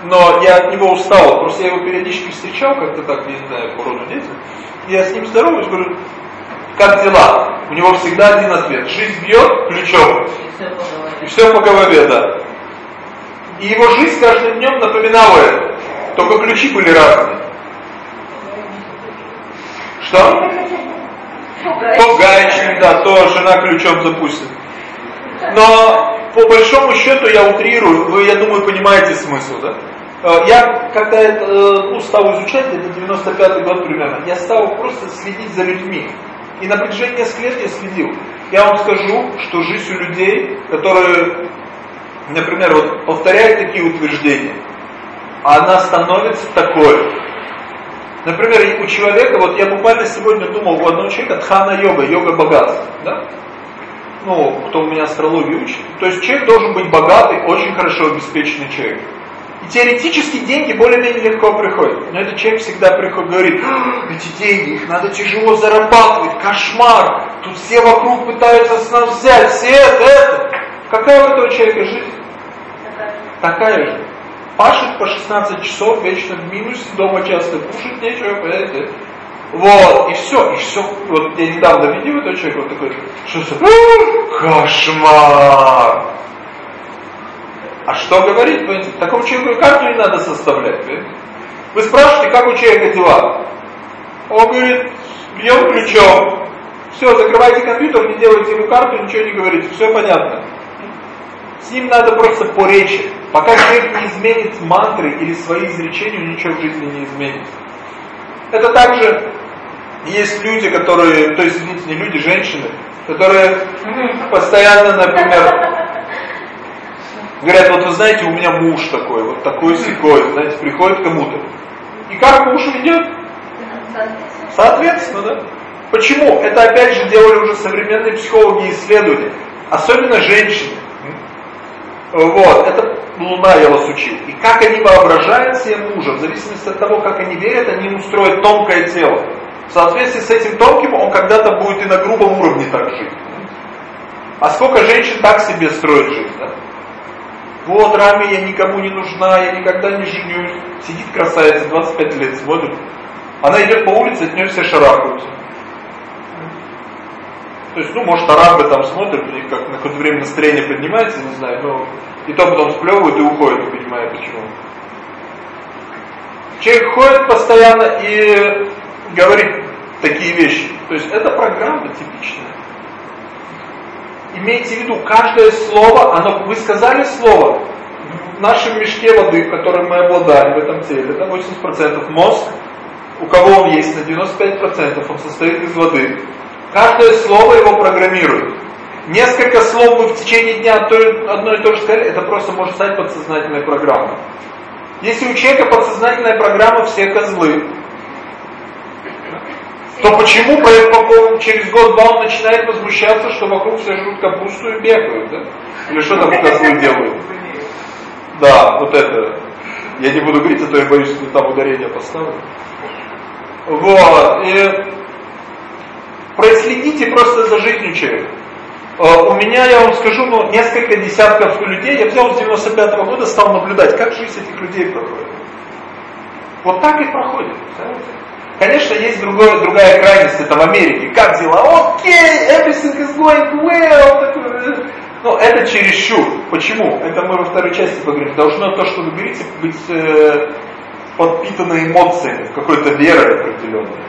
но я от него устал, просто я его периодически встречал, как-то так, не знаю, по роду дети. Я с ним здороваюсь, говорю, как дела? У него всегда один ответ. Жизнь бьет ключом. И все по голове, да. И его жизнь каждым днем напоминала это. Только ключи были разные. Что? То гаечный, да, то жена ключом запустит. Но по большому счету я утрирую, вы, я думаю, понимаете смысл, да? Э, я, когда это, э, ну, стал изучать, это 95 год примерно, я стал просто следить за людьми. И на протяжении нескольких лет я следил. Я вам скажу, что жизнь у людей, которые, например, вот повторяют такие утверждения, она становится такой. Например, у человека, вот я буквально сегодня думал, у одного человека дхана-йога, йога богатства. Да? Ну, кто у меня астрологию учит. То есть человек должен быть богатый, очень хорошо обеспеченный человек. И теоретически деньги более-менее легко приходят. Но этот человек всегда приходит, говорит, «А, эти деньги, их надо тяжело зарабатывать, кошмар. Тут все вокруг пытаются с нас взять, все это, это. Какая у этого человека жизнь? Такая же пашет по 16 часов, вечно в минусе, дома часто кушать нечего, понимаете? Вот, и все, и все. Вот я недавно видел этого человека, вот такой, что это? Кошмар! А что говорить, понимаете? Такому человеку карту не надо составлять, понимаете? Вы спрашиваете, как у человека дела? Он говорит, бьем ключом. Все, закрывайте компьютер, не делайте ему карту, ничего не говорите, все понятно. С ним надо просто по речи. Пока человек не изменит мантры или свои изречения, ничего в жизни не изменится. Это также есть люди, которые, то есть, извините, не люди, женщины, которые постоянно, например, Говорят, вот вы знаете, у меня муж такой, вот такой секой, знаете, приходит кому-то. И как муж ведет? Соответственно, да. Почему? Это опять же делали уже современные психологи и исследования. Особенно женщины. Вот, это Луна я вас учил. И как они воображают себе мужа, в зависимости от того, как они верят, они ему строят тонкое тело. В соответствии с этим тонким, он когда-то будет и на грубом уровне так жить. А сколько женщин так себе строит жизнь, да? Вот, Рами, я никому не нужна, я никогда не женюсь. Сидит красавица, 25 лет, смотрит. Она идет по улице, от нее все шарахаются. То есть, ну, может, арабы там смотрят, у них как на какое-то время настроение поднимается, не знаю, но и то потом сплевывают и уходят, не понимая почему. Человек ходит постоянно и говорит такие вещи. То есть, это программа типичная. Имейте в виду, каждое слово, оно, вы сказали слово, в нашем мешке воды, которым мы обладаем в этом теле, это 80% мозг, у кого он есть, на 95% он состоит из воды. Каждое слово его программирует. Несколько слов вы в течение дня одно и то же сказали, это просто может стать подсознательной программой. Если у человека подсознательная программа «все козлы», то почему через год-два он начинает возмущаться, что вокруг все жрут капусту и бегают, да? Или что там козлы делают? Да, вот это. Я не буду говорить, а то я боюсь, что там ударение поставлю. Вот. И проследите просто за жизнью человека. Э, у меня, я вам скажу, ну, несколько десятков людей, я взял с 95 -го года, стал наблюдать, как жизнь этих людей проходит. Вот так и проходит, представляете? Конечно, есть другое, другая крайность, это в Америке. Как дела? Окей, everything is going well. Ну, это чересчур. Почему? Это мы во второй части поговорим. Должно то, что вы говорите, быть э, подпитано эмоциями, какой-то верой определенной.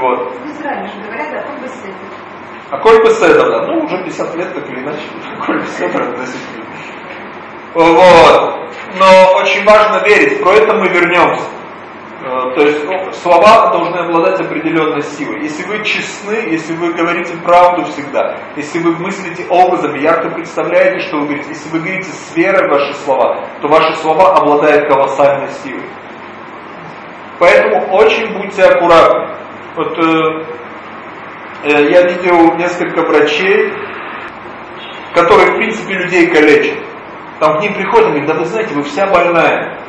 Вот. В Израиле же говорят о. О Коль Беседа, да. Ну, уже 50 лет, так или иначе. Коль Беседа пор. Вот. Но очень важно верить. Про это мы вернемся. Э, то есть ну, слова должны обладать определенной силой. Если вы честны, если вы говорите правду всегда, если вы мыслите образами, ярко представляете, что вы говорите, если вы говорите с верой ваши слова, то ваши слова обладают колоссальной силой. Поэтому очень будьте аккуратны. Вот э, э, я видел несколько врачей, которые в принципе людей калечат. Там к ним приходят и говорят, да вы знаете, вы вся больная.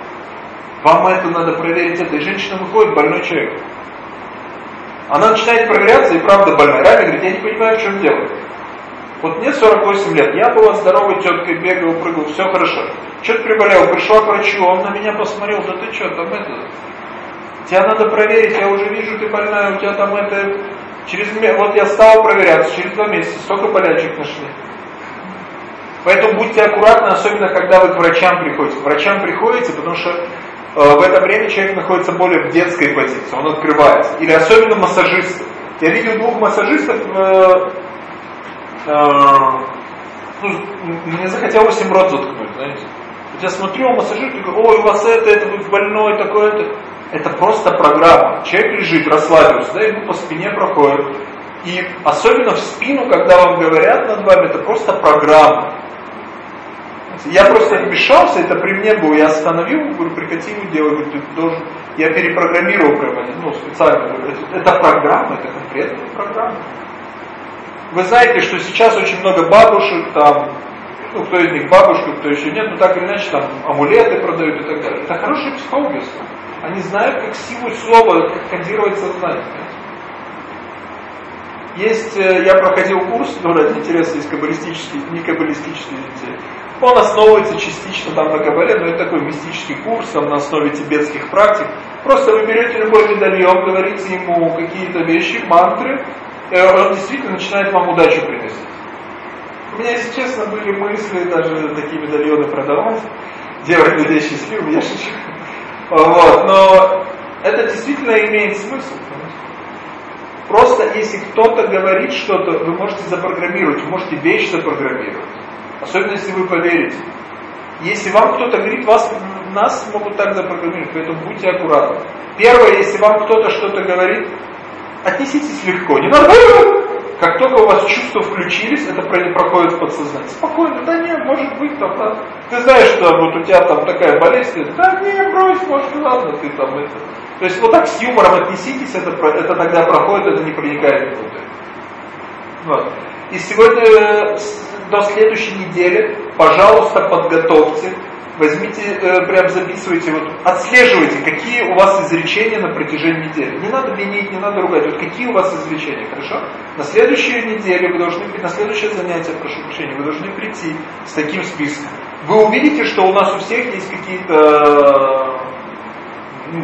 Вам это надо проверить это. И женщина выходит, больной человек. Она начинает проверяться и правда больная. Рами говорит, я не понимаю, в чем дело. Вот мне 48 лет, я была здоровой теткой, бегал, прыгал, все хорошо. Что-то приболел, пришла к врачу, он на меня посмотрел, да ты что, там это, тебя надо проверить, я уже вижу, ты больная, у тебя там это, через, вот я стал проверяться, через два месяца, столько болячек нашли. Поэтому будьте аккуратны, особенно когда вы к врачам приходите. К врачам приходите, потому что в это время человек находится более в детской позиции, он открывается. Или особенно массажисты. Я видел двух массажистов, э, э, ну, мне захотелось им рот заткнуть, знаете. Вот я смотрю, а массажист, говорю, ой, у вас это, это, вы больной, такое-то. Это просто программа. Человек лежит, расслабился, да, ему по спине проходит. И особенно в спину, когда вам говорят над вами, это просто программа. Я просто вмешался, это при мне было, я остановил, говорю, прекрати его делать, говорю, ты должен, я перепрограммировал прямо, ну, специально, говорю, это, программа, это конкретная программа. Вы знаете, что сейчас очень много бабушек, там, ну, кто из них бабушка, кто еще нет, но так или иначе, там, амулеты продают и так далее. Это хорошие психологи. Они знают, как силу слова, как кодировать сознание. Есть, э, я проходил курс, ну, ради интереса, есть каббалистический, не каббалистический, он основывается частично там на Кабале, но это такой мистический курс там, на основе тибетских практик. Просто вы берете любой медальон, говорите ему какие-то вещи, мантры, и он действительно начинает вам удачу приносить. У меня, если честно, были мысли даже такие медальоны продавать, делать людей счастливыми, я шучу. Вот, но это действительно имеет смысл. Просто если кто-то говорит что-то, вы можете запрограммировать, вы можете вещь запрограммировать. Особенно, если вы поверите. Если вам кто-то говорит, вас, нас могут так запрограммировать, поэтому будьте аккуратны. Первое, если вам кто-то что-то говорит, отнеситесь легко. Не надо, Как только у вас чувства включились, это проходит в подсознание. Спокойно, да нет, может быть там, да. Ты знаешь, что вот у тебя там такая болезнь, да не, брось, может, ладно, ты там это. То есть вот так с юмором отнеситесь, это, это тогда проходит, это не проникает внутрь. Вот. И сегодня э, до следующей недели, пожалуйста, подготовьте возьмите, э, прям записывайте, вот, отслеживайте, какие у вас изречения на протяжении недели. Не надо винить, не надо ругать, вот какие у вас изречения, хорошо? На следующую неделю вы должны, на следующее занятие, прошу прощения, вы должны прийти с таким списком. Вы увидите, что у нас у всех есть какие-то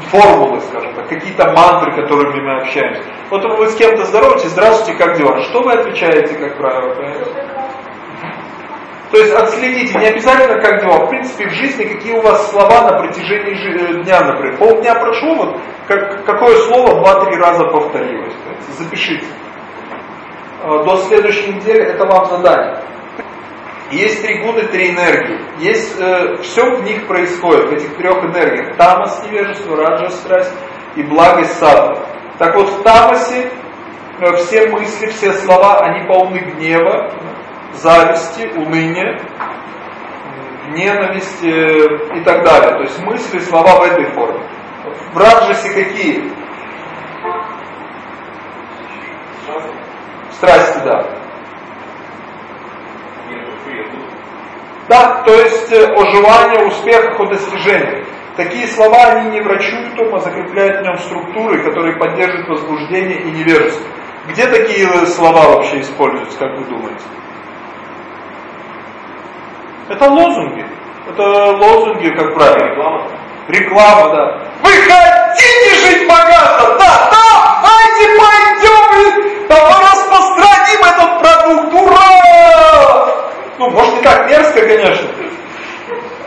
формулы, скажем так, какие-то мантры, которыми мы общаемся. Вот вы с кем-то здороваетесь, здравствуйте, как дела? Что вы отвечаете, как правило? То есть отследите, не обязательно как дела, в принципе в жизни какие у вас слова на протяжении э, дня, например. Полдня прошло, вот как, какое слово два-три раза повторилось. Запишите. Э, до следующей недели это вам задание. Есть три гуны, три энергии. Есть, э, все в них происходит, в этих трех энергиях. Тамас, невежество, раджа, страсть и благость, садва. Так вот в тамасе э, все мысли, все слова, они полны гнева, зависти, уныния, ненависти и так далее. То есть мысли, слова в этой форме. В раджасе какие? Страсти, да. Да, то есть э, о желании, успехах, о достижениях. Такие слова, они не врачуют ум, а закрепляют в нем структуры, которые поддерживают возбуждение и невежество. Где такие слова вообще используются, как вы думаете? Это лозунги. Это лозунги, как правило. Реклама. Реклама, да. Вы хотите жить богато? Да, да, давайте пойдем, давай распространим этот продукт, ура! Ну, может не так мерзко, конечно.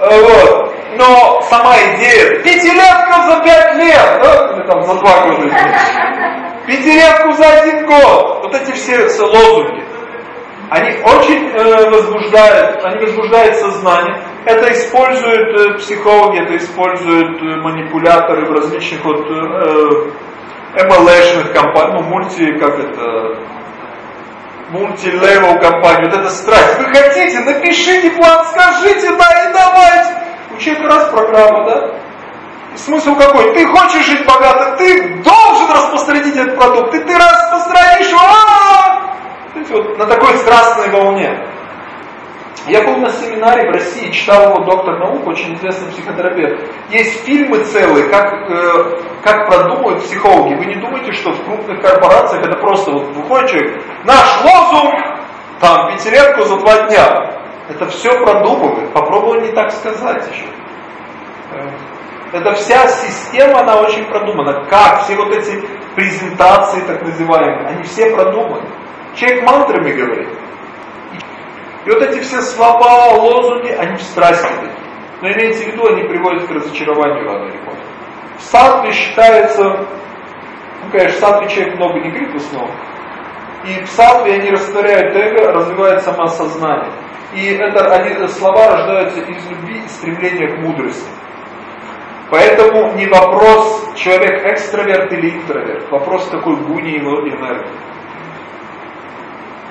Вот. Но сама идея, пятилетка за пять лет, да, или там за два года, пятилетку за один год, вот эти все лозунги они очень э, возбуждают, они возбуждают сознание. Это используют э, психологи, это используют э, манипуляторы в различных вот э, MLA-шных компаниях, ну мульти, как это, мультилевел компании, вот эта страсть. Вы хотите, напишите план, скажите, да и давайте. У человека раз программа, да? Смысл какой? Ты хочешь жить богато, ты должен распространить этот продукт, и ты распространишь, а, -а, -а! Вот на такой страстной волне. Я был на семинаре в России, читал его доктор наук, очень известный психотерапевт. Есть фильмы целые, как, э, как продумывают психологи. Вы не думаете, что в крупных корпорациях это просто вот выходит человек, наш лозунг, там, пятилетку за два дня. Это все продумывают. Попробую не так сказать еще. Э, это вся система, она очень продумана. Как все вот эти презентации, так называемые, они все продуманы. Человек мантрами говорит. И вот эти все слова, лозунги, они такие. Но имейте в виду, они приводят к разочарованию рано или поздно. В сатве считается, ну конечно, в сатве человек много не говорит в основном, и в сатве они растворяют эго, развивает самосознание. И это они, слова рождаются из любви и стремления к мудрости. Поэтому не вопрос, человек экстраверт или интроверт, вопрос такой гуни его энергии.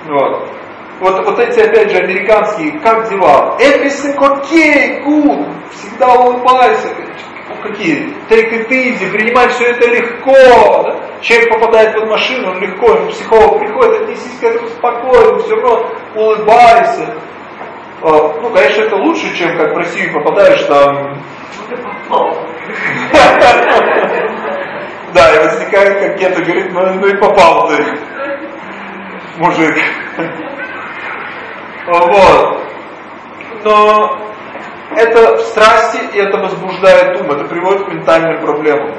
Вот. Вот, вот эти, опять же, американские, как дела? Everything okay, good, всегда улыбайся. Какие? Take it easy, принимай все это легко. Да? Человек попадает в машину, легко, ему психолог приходит, отнесись к этому спокойно, все равно улыбайся. А, ну, конечно, это лучше, чем как в Россию попадаешь там... Да, и возникает, как где-то говорит, ну, ну и попал ты мужик. Вот. Но это в страсти, и это возбуждает ум, это приводит к ментальным проблемам.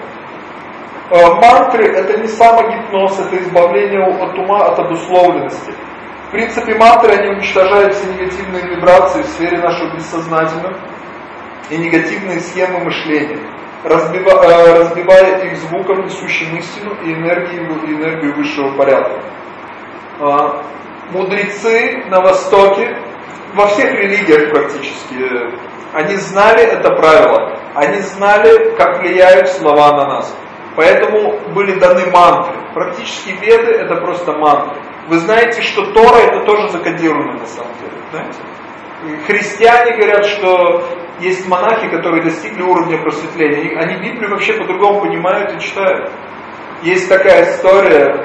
Э, мантры это не самогипноз, это избавление от ума, от обусловленности. В принципе, мантры, они уничтожают все негативные вибрации в сфере нашего бессознательного и негативные схемы мышления, разбива, э, разбивая их звуком, несущим истину и энергию, и энергию высшего порядка. А, мудрецы на Востоке, во всех религиях практически, они знали это правило, они знали, как влияют слова на нас. Поэтому были даны мантры. Практически веды это просто мантры. Вы знаете, что Тора это тоже закодировано на самом деле. Знаете? Христиане говорят, что есть монахи, которые достигли уровня просветления. Они Библию вообще по-другому понимают и читают. Есть такая история,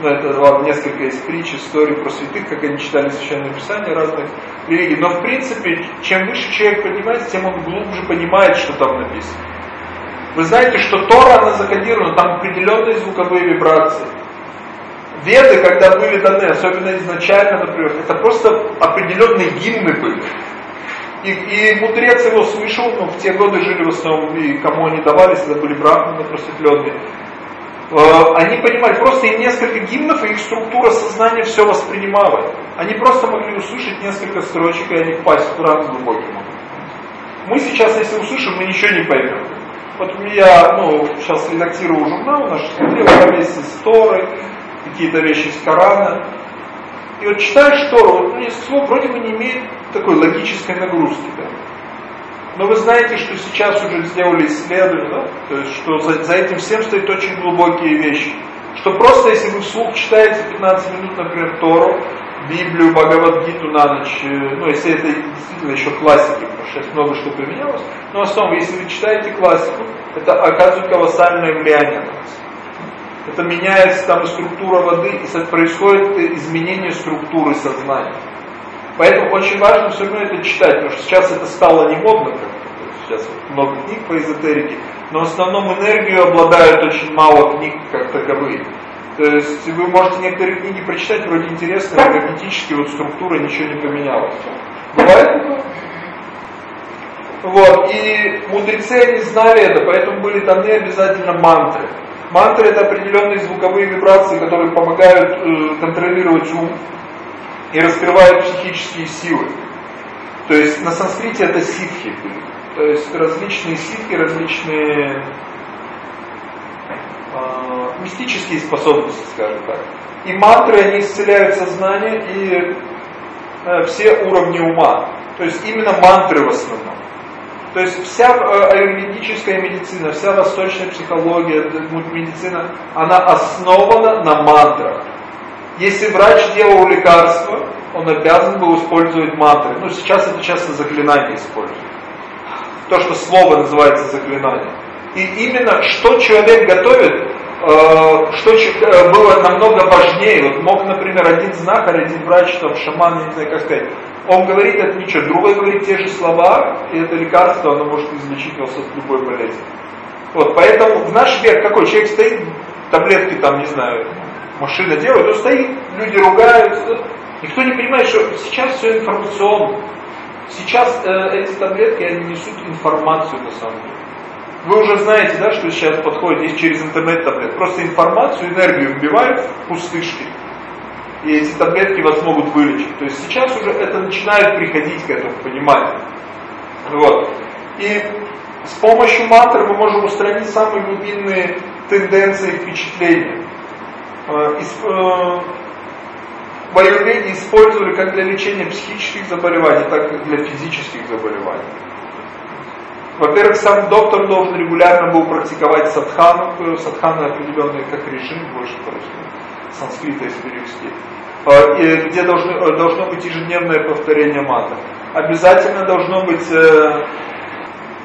ну это ладно, несколько из притч, историй про святых, как они читали Священное Писание разных религий. Но в принципе, чем выше человек поднимается, тем он глубже понимает, что там написано. Вы знаете, что Тора, она закодирована, там определенные звуковые вибрации. Веды, когда были даны, особенно изначально, например, это просто определенные гимны были. И, и мудрец его слышал, но в те годы жили в основном, и кому они давались, это были брахманы просветленные. Э, они понимали, просто им несколько гимнов, и их структура сознания все воспринимала. Они просто могли услышать несколько строчек, и они впасть в транс глубокий Мы сейчас, если услышим, мы ничего не поймем. Вот я, ну, сейчас редактирую журнал наш, смотрел вместе с Торой, какие-то вещи из Корана. И вот читаешь Тору, ну, несколько слов вроде бы не имеет такой логической нагрузки. Да? Но вы знаете, что сейчас уже сделали исследование, да? то есть что за, за этим всем стоят очень глубокие вещи. Что просто если вы вслух читаете 15 минут, например, Тору, Библию, Бхагавадгиту на ночь, э, ну если это действительно еще классики, потому что сейчас много что поменялось, но в основном, если вы читаете классику, это оказывает колоссальное влияние на вас. Это меняется там структура воды, и происходит изменение структуры сознания. Поэтому очень важно все равно это читать, потому что сейчас это стало не модно, как сейчас много книг по эзотерике, но в основном энергию обладают очень мало книг как таковые. То есть вы можете некоторые книги прочитать, вроде интересные, но генетически вот структура ничего не поменялась. Бывает Вот, и мудрецы они знали это, поэтому были даны обязательно мантры. Мантры это определенные звуковые вибрации, которые помогают э, контролировать ум, и раскрывают психические силы. То есть на санскрите это ситхи. То есть различные ситхи, различные э, мистические способности, скажем так. И мантры, они исцеляют сознание и э, все уровни ума. То есть именно мантры в основном. То есть вся э, аюрведическая медицина, вся восточная психология, медицина, она основана на мантрах. Если врач делал лекарство, он обязан был использовать мантры. Ну, сейчас это часто заклинание используют. То, что слово называется заклинание. И именно что человек готовит, э, что э, было намного важнее. Вот мог, например, один знахарь, один врач, там, шаман, не знаю как сказать, он говорит это ничего, другой говорит те же слова, и это лекарство, оно может излечить вас от любой болезни. Вот, поэтому в наш век какой человек стоит, таблетки там, не знаю, машина делает, он стоит, люди ругаются. Никто не понимает, что сейчас все информационно. Сейчас э, эти таблетки, они несут информацию на самом деле. Вы уже знаете, да, что сейчас подходит, есть через интернет таблет. Просто информацию, энергию вбивают в пустышки. И эти таблетки вас могут вылечить. То есть сейчас уже это начинает приходить к этому пониманию. Вот. И с помощью мантры мы можем устранить самые глубинные тенденции впечатления. Э, э, в аюрведе использовали как для лечения психических заболеваний, так и для физических заболеваний. Во-первых, сам доктор должен регулярно был практиковать садхану, э, садхана определенный как режим, больше санскрита если перевести, где должно, должно быть ежедневное повторение мата. Обязательно должно быть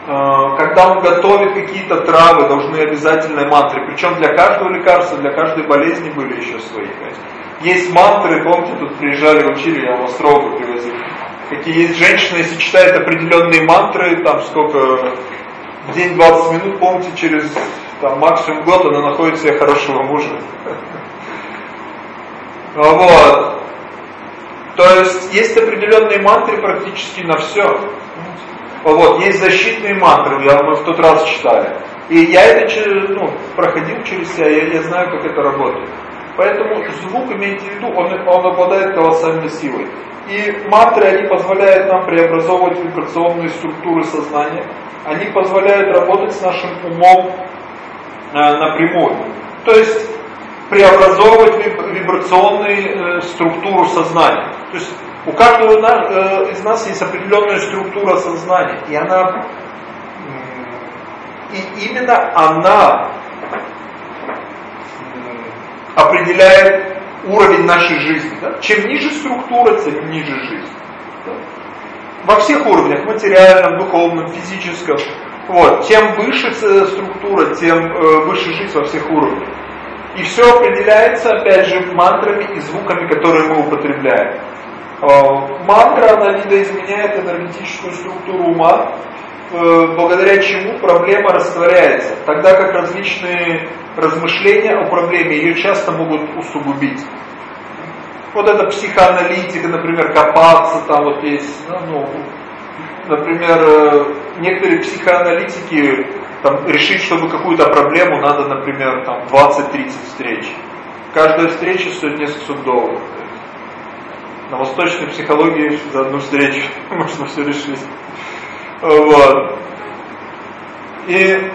когда он готовит какие-то травы, должны обязательные мантры. Причем для каждого лекарства, для каждой болезни были еще свои. Есть мантры, помните, тут приезжали, учили, я вас строго привозил. Какие есть женщины, если читают определенные мантры, там сколько, день 20 минут, помните, через там, максимум год она находит себе хорошего мужа. Вот. То есть есть определенные мантры практически на все. Вот, есть защитные мантры, я, мы в тот раз читали. И я это ну, проходил через себя, я, я знаю, как это работает. Поэтому звук, имейте в виду, он, он обладает колоссальной силой. И мантры, они позволяют нам преобразовывать вибрационные структуры сознания. Они позволяют работать с нашим умом э, напрямую. То есть преобразовывать вибрационную э, структуру сознания. То есть у каждого э, из нас есть определенная структура сознания, и она, и именно она определяет уровень нашей жизни. Да? Чем ниже структура, тем ниже жизнь. Да? Во всех уровнях, материальном, духовном, физическом. Вот. Тем выше структура, тем э, выше жизнь во всех уровнях. И все определяется, опять же, мантрами и звуками, которые мы употребляем. Э, мантра, она видоизменяет энергетическую структуру ума, э, благодаря чему проблема растворяется, тогда как различные размышления о проблеме ее часто могут усугубить. Вот эта психоаналитика, например, копаться, там вот есть, ну например, э, некоторые психоаналитики там, решить, чтобы какую-то проблему надо, например, там 20-30 встреч. Каждая встреча стоит несколько долларов. На восточной психологии за одну встречу можно все решить. Вот. И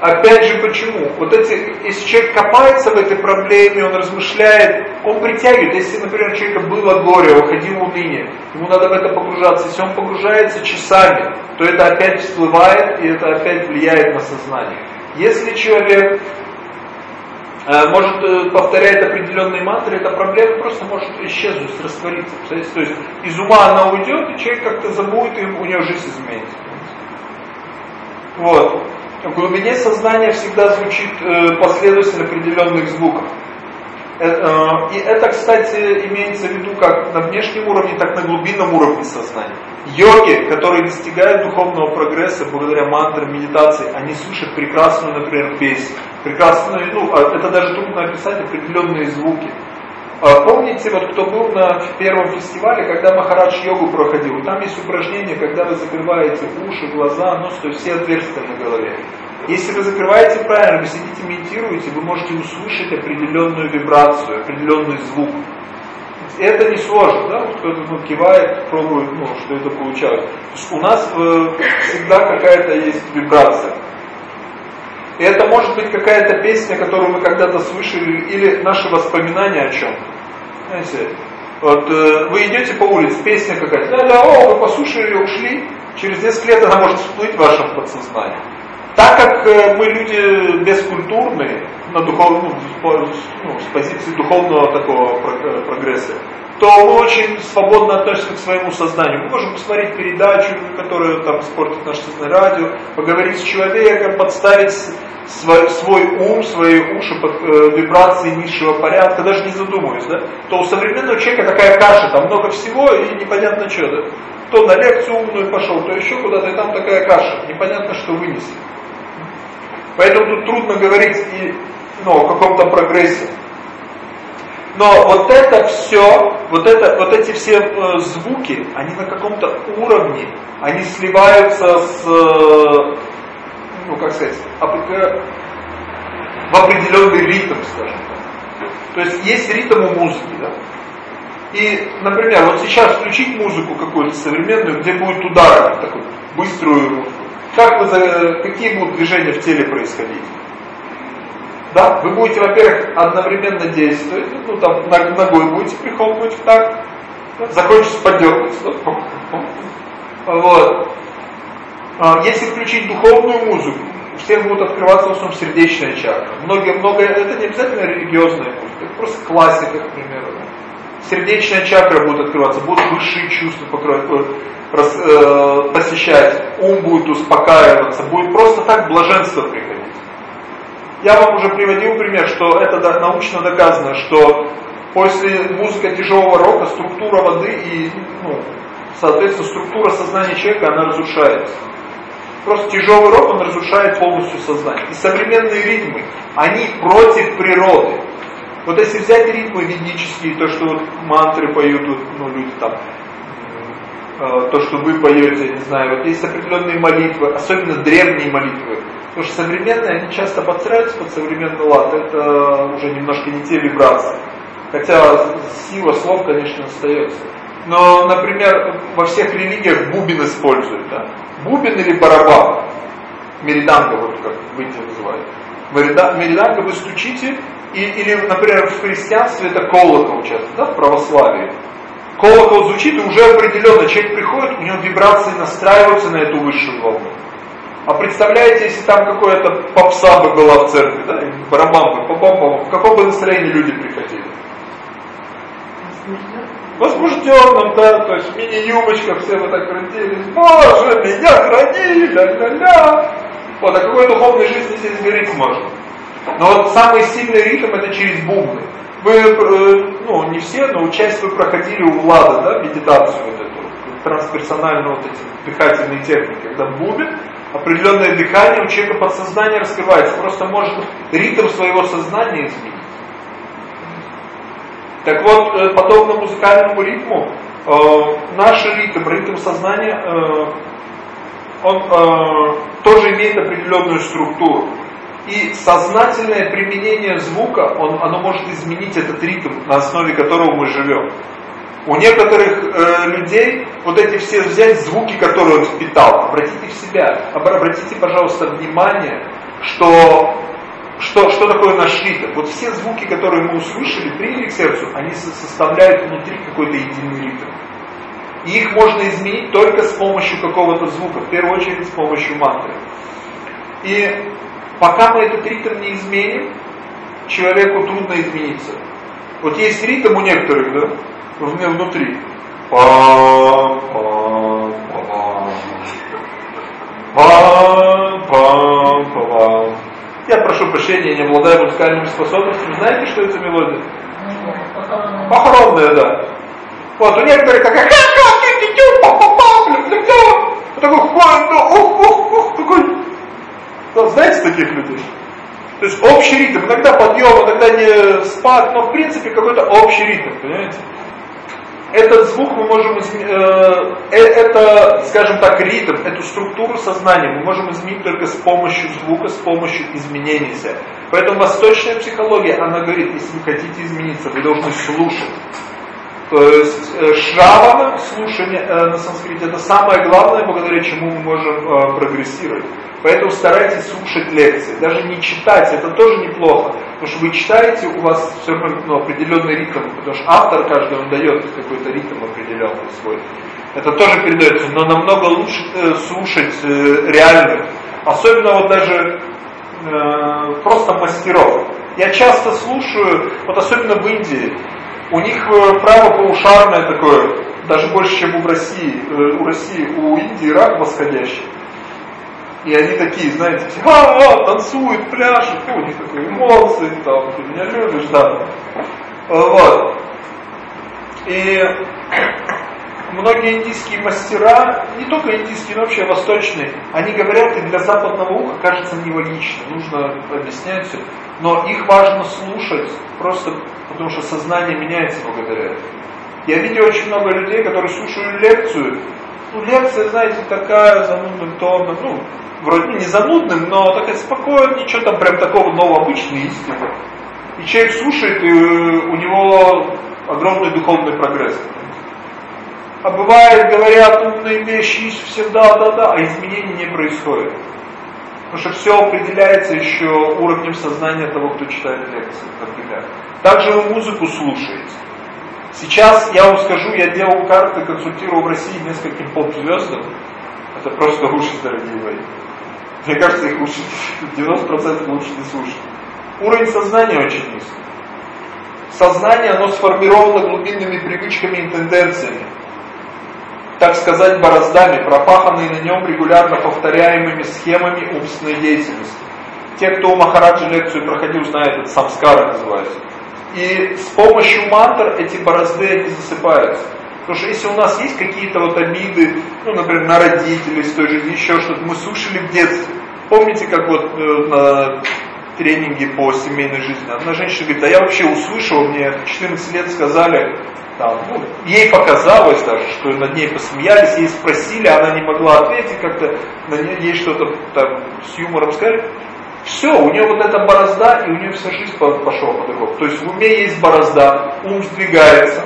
опять же почему? Вот эти, если человек копается в этой проблеме, он размышляет, он притягивает. Если, например, у человека было горе, уходил уныние, ему надо в это погружаться. Если он погружается часами, то это опять всплывает, и это опять влияет на сознание. Если человек может э, повторять определенные мантры, эта проблема просто может исчезнуть, раствориться. То есть из ума она уйдет, и человек как-то забудет, и у него жизнь изменится. Вот. В глубине сознания всегда звучит э, последовательность определенных звуков. И это, кстати, имеется в виду как на внешнем уровне, так на глубинном уровне сознания. Йоги, которые достигают духовного прогресса благодаря мантрам, медитации, они слышат прекрасную, например, песню. Прекрасную, ну, а это даже трудно описать, определенные звуки. А помните, вот кто был на первом фестивале, когда Махарадж йогу проходил, там есть упражнение, когда вы закрываете уши, глаза, нос, то есть все отверстия на голове. Если вы закрываете правильно, вы сидите, медитируете, вы можете услышать определенную вибрацию, определенный звук. Это не сложно, да? Кто-то ну, кивает, пробует, ну, что это получалось. у нас э, всегда какая-то есть вибрация. И это может быть какая-то песня, которую мы когда-то слышали, или наши воспоминания о чем. Знаете, вот э, вы идете по улице, песня какая-то, да-да, о, вы послушали ушли, через несколько лет она может всплыть в вашем подсознании. Так как э, мы люди бескультурные, на духов, ну, ну, с позиции духовного такого э, прогресса, то мы очень свободно относимся к своему сознанию. Мы можем посмотреть передачу, которая там испортит наше сознание, радио, поговорить с человеком, подставить свой, свой ум, свои уши под э, вибрации низшего порядка, даже не задумываясь, да, то у современного человека такая каша, там много всего и непонятно что, да. То на лекцию умную пошел, то еще куда-то, и там такая каша, непонятно что вынести. Поэтому тут трудно говорить и ну, о каком-то прогрессе. Но вот это все, вот, это, вот эти все э, звуки, они на каком-то уровне, они сливаются с, э, ну как сказать, в определенный ритм, скажем так. То есть есть ритм у музыки, да. И, например, вот сейчас включить музыку какую-то современную, где будет удар, такой быструю как вы, какие будут движения в теле происходить? Да, вы будете, во-первых, одновременно действовать, ну там ногой будете прихлопнуть так, закончится подергать. Вот. А, если включить духовную музыку, у всех будут открываться в основном сердечная чакра. Многие, многое, это не обязательно религиозная музыка, это просто классика, к примеру. Сердечная чакра будет открываться, будут высшие чувства покрывать, Э, посещать, ум будет успокаиваться, будет просто так блаженство приходить. Я вам уже приводил пример, что это научно доказано, что после музыки тяжелого рока структура воды и, ну, соответственно, структура сознания человека, она разрушается. Просто тяжелый рок, он разрушает полностью сознание. И современные ритмы, они против природы. Вот если взять ритмы ведические, то, что вот мантры поют, ну, люди там, Э, то, что вы поете, не знаю, вот есть определенные молитвы, особенно древние молитвы. Потому что современные, они часто подстраиваются под современный лад, это уже немножко не те вибрации. Хотя сила слов, конечно, остается. Но, например, во всех религиях бубен используют. Да? Бубен или барабан. Мериданга, вот как в Индии называют. Мериданга вы стучите, и, или, например, в христианстве это колокол часто, да, в православии колокол звучит, и уже определенно человек приходит, у него вибрации настраиваются на эту высшую волну. А представляете, если там какое-то попса бы была в церкви, да, барабан бы, -па, в каком бы настроении люди приходили? возбужденном, да, то есть в мини-юбочках все вы так крутились, Боже, меня храни, ля-ля-ля. Вот, о какой духовной жизни здесь говорить можно? Но вот самый сильный ритм это через бубны. Вы, э, ну, не все, но часть вы проходили у Влада, да, медитацию вот эту, трансперсональную вот эти дыхательные техники, когда бубен, определенное дыхание у человека подсознание раскрывается, просто может ритм своего сознания изменить. Так вот, э, подобно музыкальному ритму, э, наш ритм, ритм сознания, э, он э, тоже имеет определенную структуру. И сознательное применение звука, он, оно может изменить этот ритм, на основе которого мы живем. У некоторых э, людей вот эти все взять звуки, которые он впитал, обратите в себя, обратите, пожалуйста, внимание, что что, что такое наш ритм? Вот все звуки, которые мы услышали, приняли к сердцу, они составляют внутри какой-то единый ритм. И их можно изменить только с помощью какого-то звука, в первую очередь с помощью мантры. И пока мы этот ритм не изменим, человеку трудно измениться. Вот есть ритм у некоторых, да, внутри. Па, па, па, па, па, па, па. Я прошу прощения, не обладаю музыкальными способностями. Знаете, что это мелодия? Похоронная, да. Вот, у некоторых такая такой ходит, ну, ух, ух, ух, такой. Да, знаете таких людей? То есть общий ритм, иногда подъем, иногда не спад, но в принципе какой-то общий ритм, понимаете? Этот звук мы можем, э, э, это, скажем так, ритм, эту структуру сознания мы можем изменить только с помощью звука, с помощью изменения себя. Поэтому восточная психология, она говорит, если вы хотите измениться, вы должны слушать. То есть э, шравана, слушание э, на санскрите, это самое главное, благодаря чему мы можем э, прогрессировать. Поэтому старайтесь слушать лекции. Даже не читать, это тоже неплохо. Потому что вы читаете, у вас все равно ну, определенный ритм. Потому что автор каждый, он дает какой-то ритм определенный свой. Это тоже передается. Но намного лучше слушать реальных. Особенно вот даже э, просто мастеров. Я часто слушаю, вот особенно в Индии, у них э, право полушарное такое, даже больше, чем у России. Э, у России, у Индии рак восходящий. И они такие, знаете, все, а, а, танцуют, пляшут, ну, у них такие эмоции, там, ты меня любишь, да. Вот. И многие индийские мастера, не только индийские, но вообще восточные, они говорят, и для западного уха кажется невозможно, нужно объяснять все. Но их важно слушать, просто потому что сознание меняется благодаря этому. Я видел очень много людей, которые слушают лекцию. Ну, лекция, знаете, такая, занудным тоном, ну, вроде не занудным, но такая спокойная, ничего там прям такого нового, обычной истины. И человек слушает, и у него огромный духовный прогресс. А бывает, говорят умные вещи, все да, да, да, а изменений не происходит. Потому что все определяется еще уровнем сознания того, кто читает лекции, например. Также вы музыку слушаете. Сейчас я вам скажу, я делал карты, консультировал в России нескольким поп-звездам. Это просто ужас, дорогие мои. Мне кажется, их лучше, 90% лучше не слушать. Уровень сознания очень низкий. Сознание, оно сформировано глубинными привычками и тенденциями. Так сказать, бороздами, пропаханные на нем регулярно повторяемыми схемами умственной деятельности. Те, кто у Махараджи лекцию проходил, знают, это самскара называется. И с помощью мантр эти борозды, они засыпаются. Потому что если у нас есть какие-то вот обиды, ну, например, на родителей, с той же еще что-то, мы слушали в детстве. Помните, как вот э, на тренинге по семейной жизни одна женщина говорит, а я вообще услышала, мне в 14 лет сказали, там, ну, ей показалось даже, что над ней посмеялись, ей спросили, она не могла ответить, как-то на ней, ей что-то там с юмором сказали. Все, у нее вот эта борозда, и у нее вся жизнь пошла по-другому. То есть в уме есть борозда, ум сдвигается,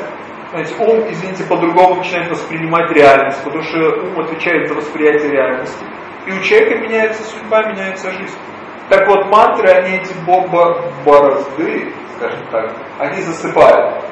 знаете, ум, извините, по-другому начинает воспринимать реальность, потому что ум отвечает за восприятие реальности. И у человека меняется судьба, меняется жизнь. Так вот, мантры, они эти борозды, скажем так, они засыпают.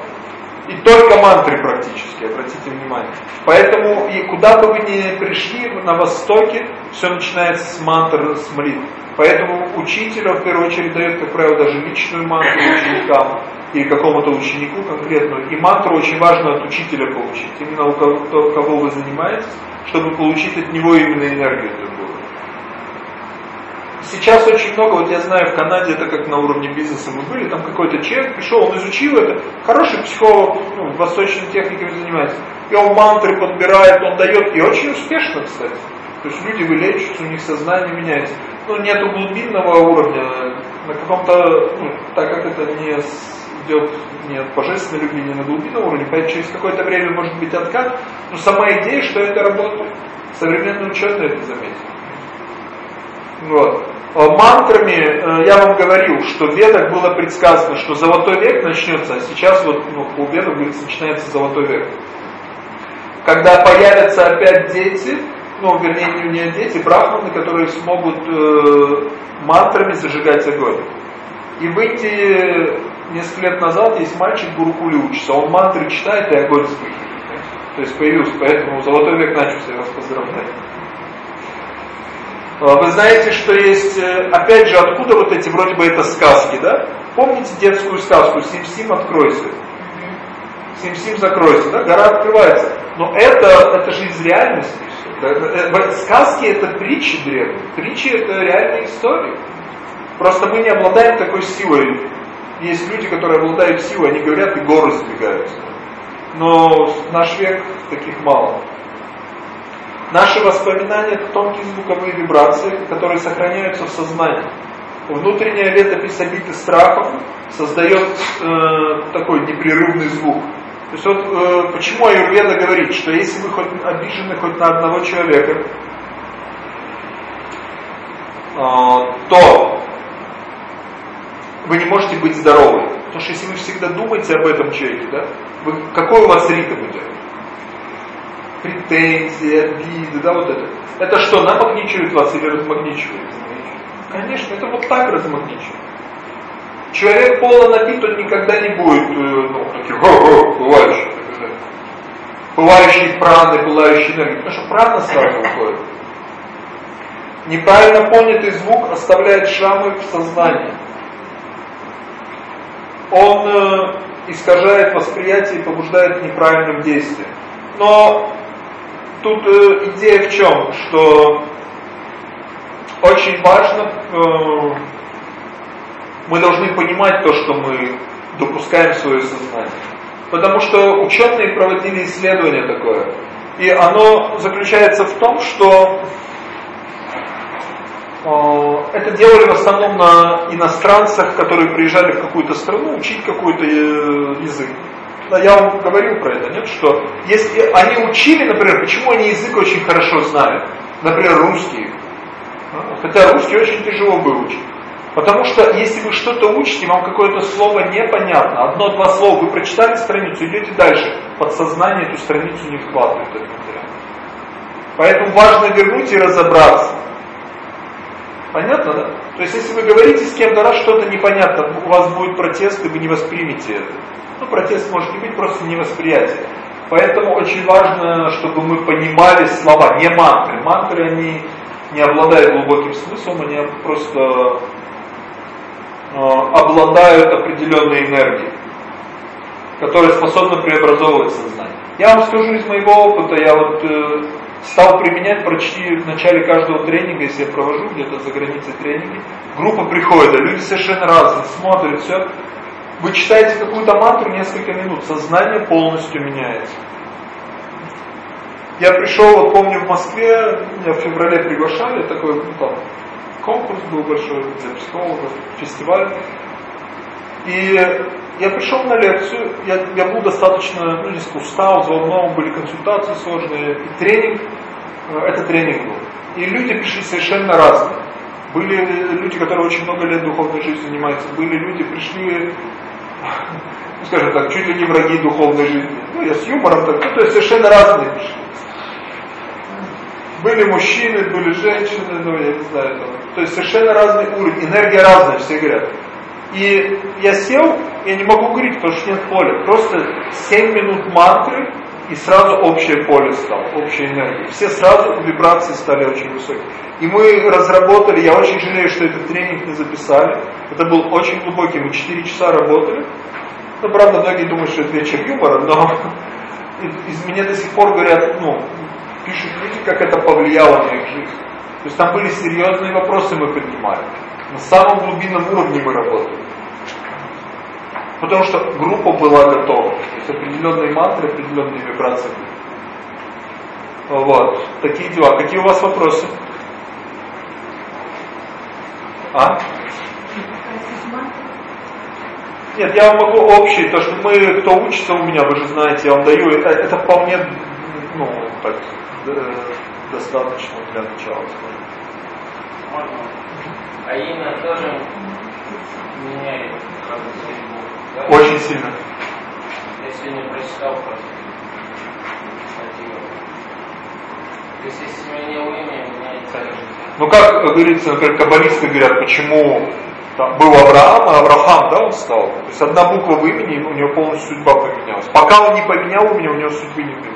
И только мантры практически, обратите внимание. Поэтому и куда бы вы ни пришли, на Востоке все начинается с мантр, с молитв. Поэтому учитель, в первую очередь, дает, как правило, даже личную мантру ученикам. или какому-то ученику конкретному. И мантру очень важно от учителя получить, именно у кого, кого вы занимаетесь, чтобы получить от него именно энергию другую. Сейчас очень много, вот я знаю, в Канаде это как на уровне бизнеса мы были, там какой-то человек пришел, он изучил это, хороший психолог, ну, восточной техникой занимается, и он мантры подбирает, он дает, и очень успешно, кстати. То есть люди вылечиваются, у них сознание меняется. Ну, нету глубинного уровня, на каком-то, ну, так как это не идет не от божественной любви, не на глубинном уровне, поэтому через какое-то время может быть откат, но сама идея, что это работает. Современные ученые это заметили. Вот. А мантрами, э, я вам говорил, что в Ведах было предсказано, что золотой век начнется, а сейчас вот ну, у Ведах начинается золотой век. Когда появятся опять дети, ну, вернее, не дети, брахманы, которые смогут э, мантрами зажигать огонь. И выйти несколько лет назад есть мальчик в Гурукуле учится, он мантры читает и огонь вспыхивает. То есть появился, поэтому золотой век начался, я вас поздравляю. А, вы знаете, что есть, э, опять же, откуда вот эти, вроде бы это сказки, да? Помните детскую сказку «Сим-Сим, откройся»? «Сим-Сим, закройся», да? Гора открывается. Но это, это же из реальности. Сказки это притчи древние. Притчи это реальные истории. Просто мы не обладаем такой силой. Есть люди, которые обладают силой, они говорят и горы сдвигаются. Но наш век таких мало. Наши воспоминания это тонкие звуковые вибрации, которые сохраняются в сознании. Внутренняя летопись обиты страхов создает э, такой непрерывный звук. Есть вот э, почему Аюрведа говорит, что если вы хоть обижены хоть на одного человека, э, то вы не можете быть здоровы. Потому что если вы всегда думаете об этом человеке, да, вы, какой у вас ритм идет? Претензии, обиды, да, вот это. Это что, намагничивает вас или размагничивает? Конечно, это вот так размагничивает. Человек полон напит, он никогда не будет, э, ну, таким, пылающий, пылающий праны, пылающий энергии, потому что прана сразу уходит. Неправильно понятый звук оставляет шрамы в сознании. Он э, искажает восприятие и побуждает неправильным действиям. Но тут э, идея в чем, что очень важно э, мы должны понимать то, что мы допускаем в свое сознание. Потому что ученые проводили исследование такое. И оно заключается в том, что э, это делали в основном на иностранцах, которые приезжали в какую-то страну учить какой-то э, язык. Я вам говорил про это, нет, что если они учили, например, почему они язык очень хорошо знают, например, русский, хотя русский очень тяжело выучить. Потому что если вы что-то учите, вам какое-то слово непонятно, одно-два слова, вы прочитали страницу, идете дальше, подсознание эту страницу не вкладывает этот материал. Поэтому важно вернуть и разобраться. Понятно, да? То есть если вы говорите с кем-то, раз что-то непонятно, у вас будет протест, и вы не воспримете это. Ну, протест может не быть, просто невосприятие. Поэтому очень важно, чтобы мы понимали слова, не мантры. Мантры, они не обладают глубоким смыслом, они просто обладают определенной энергией, которая способна преобразовывать сознание. Я вам скажу из моего опыта, я вот э, стал применять почти в начале каждого тренинга, если я провожу где-то за границей тренинги, группа приходит, а люди совершенно разные, смотрят, все. Вы читаете какую-то мантру несколько минут, сознание полностью меняется. Я пришел, вот помню, в Москве, меня в феврале приглашали, такой, ну там, конкурс был большой для психологов, фестиваль. И я пришел на лекцию, я, я был достаточно, ну, несколько устал, взволнован, были консультации сложные, и тренинг, э, это тренинг был. И люди пришли совершенно разные. Были люди, которые очень много лет духовной жизнью занимаются, были люди, пришли, ну, скажем так, чуть ли не враги духовной жизни. Ну, я с юмором так, ну, то есть совершенно разные пришли. Были мужчины, были женщины, ну я не знаю, там, то есть совершенно разный уровень, энергия разная, все говорят. И я сел, я не могу говорить, потому что нет поля. Просто 7 минут мантры, и сразу общее поле стало, общая энергия. Все сразу вибрации стали очень высокие. И мы разработали, я очень жалею, что этот тренинг не записали. Это был очень глубокий, мы 4 часа работали. Ну, правда, многие думают, что это вечер юмора, но из меня до сих пор говорят, ну, пишут люди, как это повлияло на их жизнь. То есть там были серьезные вопросы, мы поднимали. На самом глубинном уровне мы работали. Потому что группа была готова. То есть определенные мантры, определенные вибрации Вот. Такие дела. Какие у вас вопросы? А? Нет, я вам могу общий, то, что мы, кто учится у меня, вы же знаете, я вам даю, это, это вполне, ну, так, э, достаточно для начала. Можно? А имя тоже меняет судьбу, да? Очень сильно. Я сегодня прочитал просто статью. То есть, если сменил имя, меняется Ну, как говорится, например, каббалисты говорят, почему там был Авраам, а Авраам, да, он стал. То есть одна буква в имени, у него полностью судьба поменялась. Пока он не поменял имя, у него судьбы не поменялась.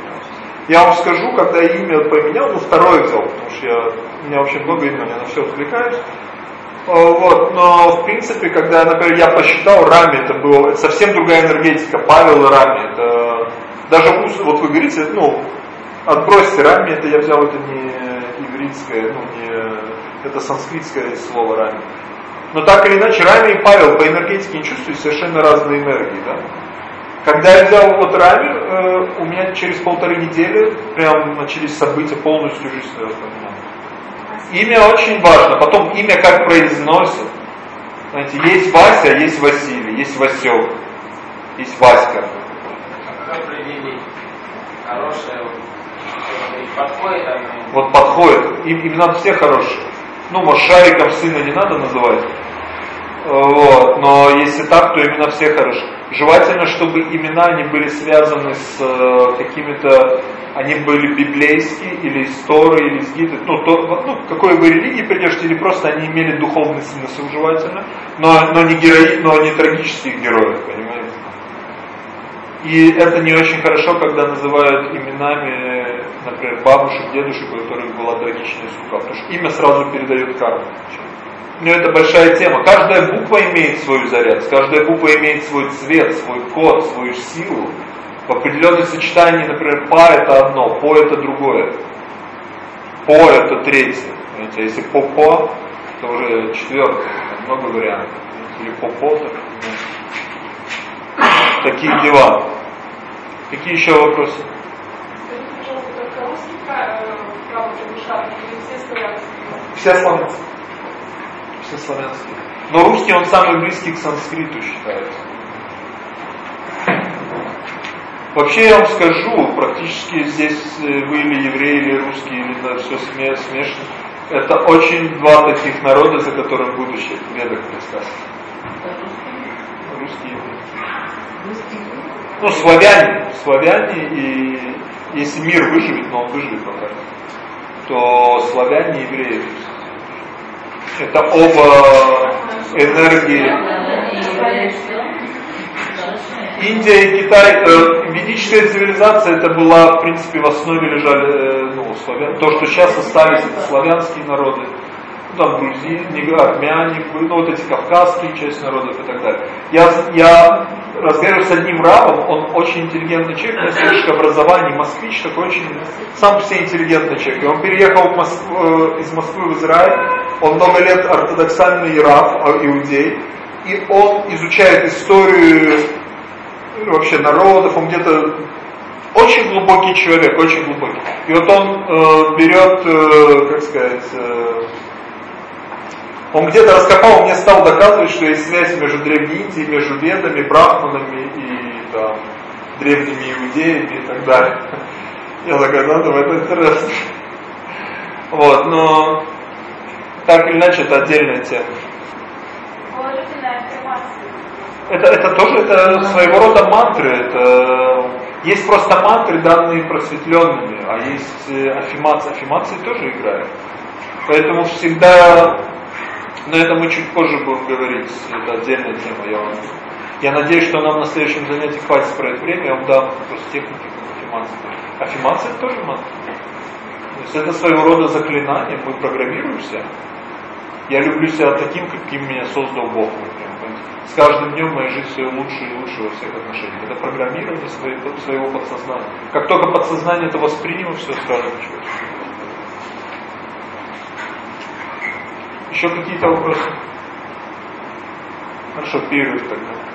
Я вам скажу, когда имя поменял, ну второе взял, потому что я, у меня вообще много имен, я на все отвлекаюсь. А, вот, но в принципе, когда, например, я посчитал Рами, это было это совсем другая энергетика, Павел и Рами, это даже вот вы говорите, ну, отбросьте Рами, это я взял, это не ивритское, ну, не, это санскритское слово Рами. Но так или иначе, Рами и Павел по энергетике не чувствуют совершенно разные энергии, да? Когда я взял вот э, у меня через полторы недели прям начались события, полностью жизнь свою поменяла. Имя очень важно. Потом имя как произносит. Знаете, есть Вася, есть Василий, есть Васек, есть Васька. Хорошее подходит Вот подходит. Им, имена все хорошие. Ну, может, шариком сына не надо называть. Вот. Но если так, то имена все хороши. Желательно, чтобы имена не были связаны с э, какими-то, они были библейские, или истории, или сгиты, ну, то, ну, какой вы религии придержите, или просто они имели духовный смысл желательно, но, но, не, герои, но не трагических героев, понимаете? И это не очень хорошо, когда называют именами, например, бабушек, дедушек, у которых была трагичная судьба, потому что имя сразу передает карму. Но это большая тема. Каждая буква имеет свою заряд, каждая буква имеет свой цвет, свой код, свою силу. В определенном сочетании, например, па это одно, по это другое. По это третье. Понимаете? Если по-по, то уже четвертое, много вариантов. Или по-по, так, ну, такие дела. Какие еще вопросы? Все славянские все славянские. Но русский он самый близкий к санскриту считается. Вообще я вам скажу, практически здесь э, вы или евреи, или русские, или да, все смешно. Это очень два таких народа, за которым будущее в ведах предсказано. Русские. Ну, славяне. Славяне и если мир выживет, но он выживет пока, то славяне и евреи. Это оба энергии. Индия и Китай, э, ведическая цивилизация, это была, в принципе, в основе лежали, э, ну, славян. То, что сейчас остались, это славянские народы там грузины, армяне, ну вот эти кавказские часть народов и так далее. Я, я разговариваю с одним рабом, он очень интеллигентный человек, у него образование, москвич, такой очень, сам по себе интеллигентный человек. И он переехал в Москву, э, из Москвы в Израиль, он много лет ортодоксальный раб, а, иудей, и он изучает историю ну, вообще народов, он где-то очень глубокий человек, очень глубокий. И вот он э, берет, э, как сказать, э, он где-то раскопал, мне стал доказывать, что есть связь между Древней Индией, между ведами, брахманами и там, древними иудеями и так далее. Я такой, ну, это интересно. Вот, но так или иначе это отдельная тема. Это, это тоже это своего рода мантры. Это, есть просто мантры, данные просветленными, а есть э, аффимации. Аффимации тоже играют. Поэтому всегда но это мы чуть позже будем говорить, это отдельная тема. Я, вам... я надеюсь, что нам на следующем занятии хватит про это время, я вам дам просто техники аффимации. Аффимация это тоже мантра. То есть это своего рода заклинание, мы программируемся. Я люблю себя таким, каким меня создал Бог, с каждым днем моя жизнь все лучше и лучше во всех отношениях. Это программирование своего, своего подсознания. Как только подсознание это восприняло, все сразу началось. Еще какие-то вопросы? Хорошо, перерыв тогда.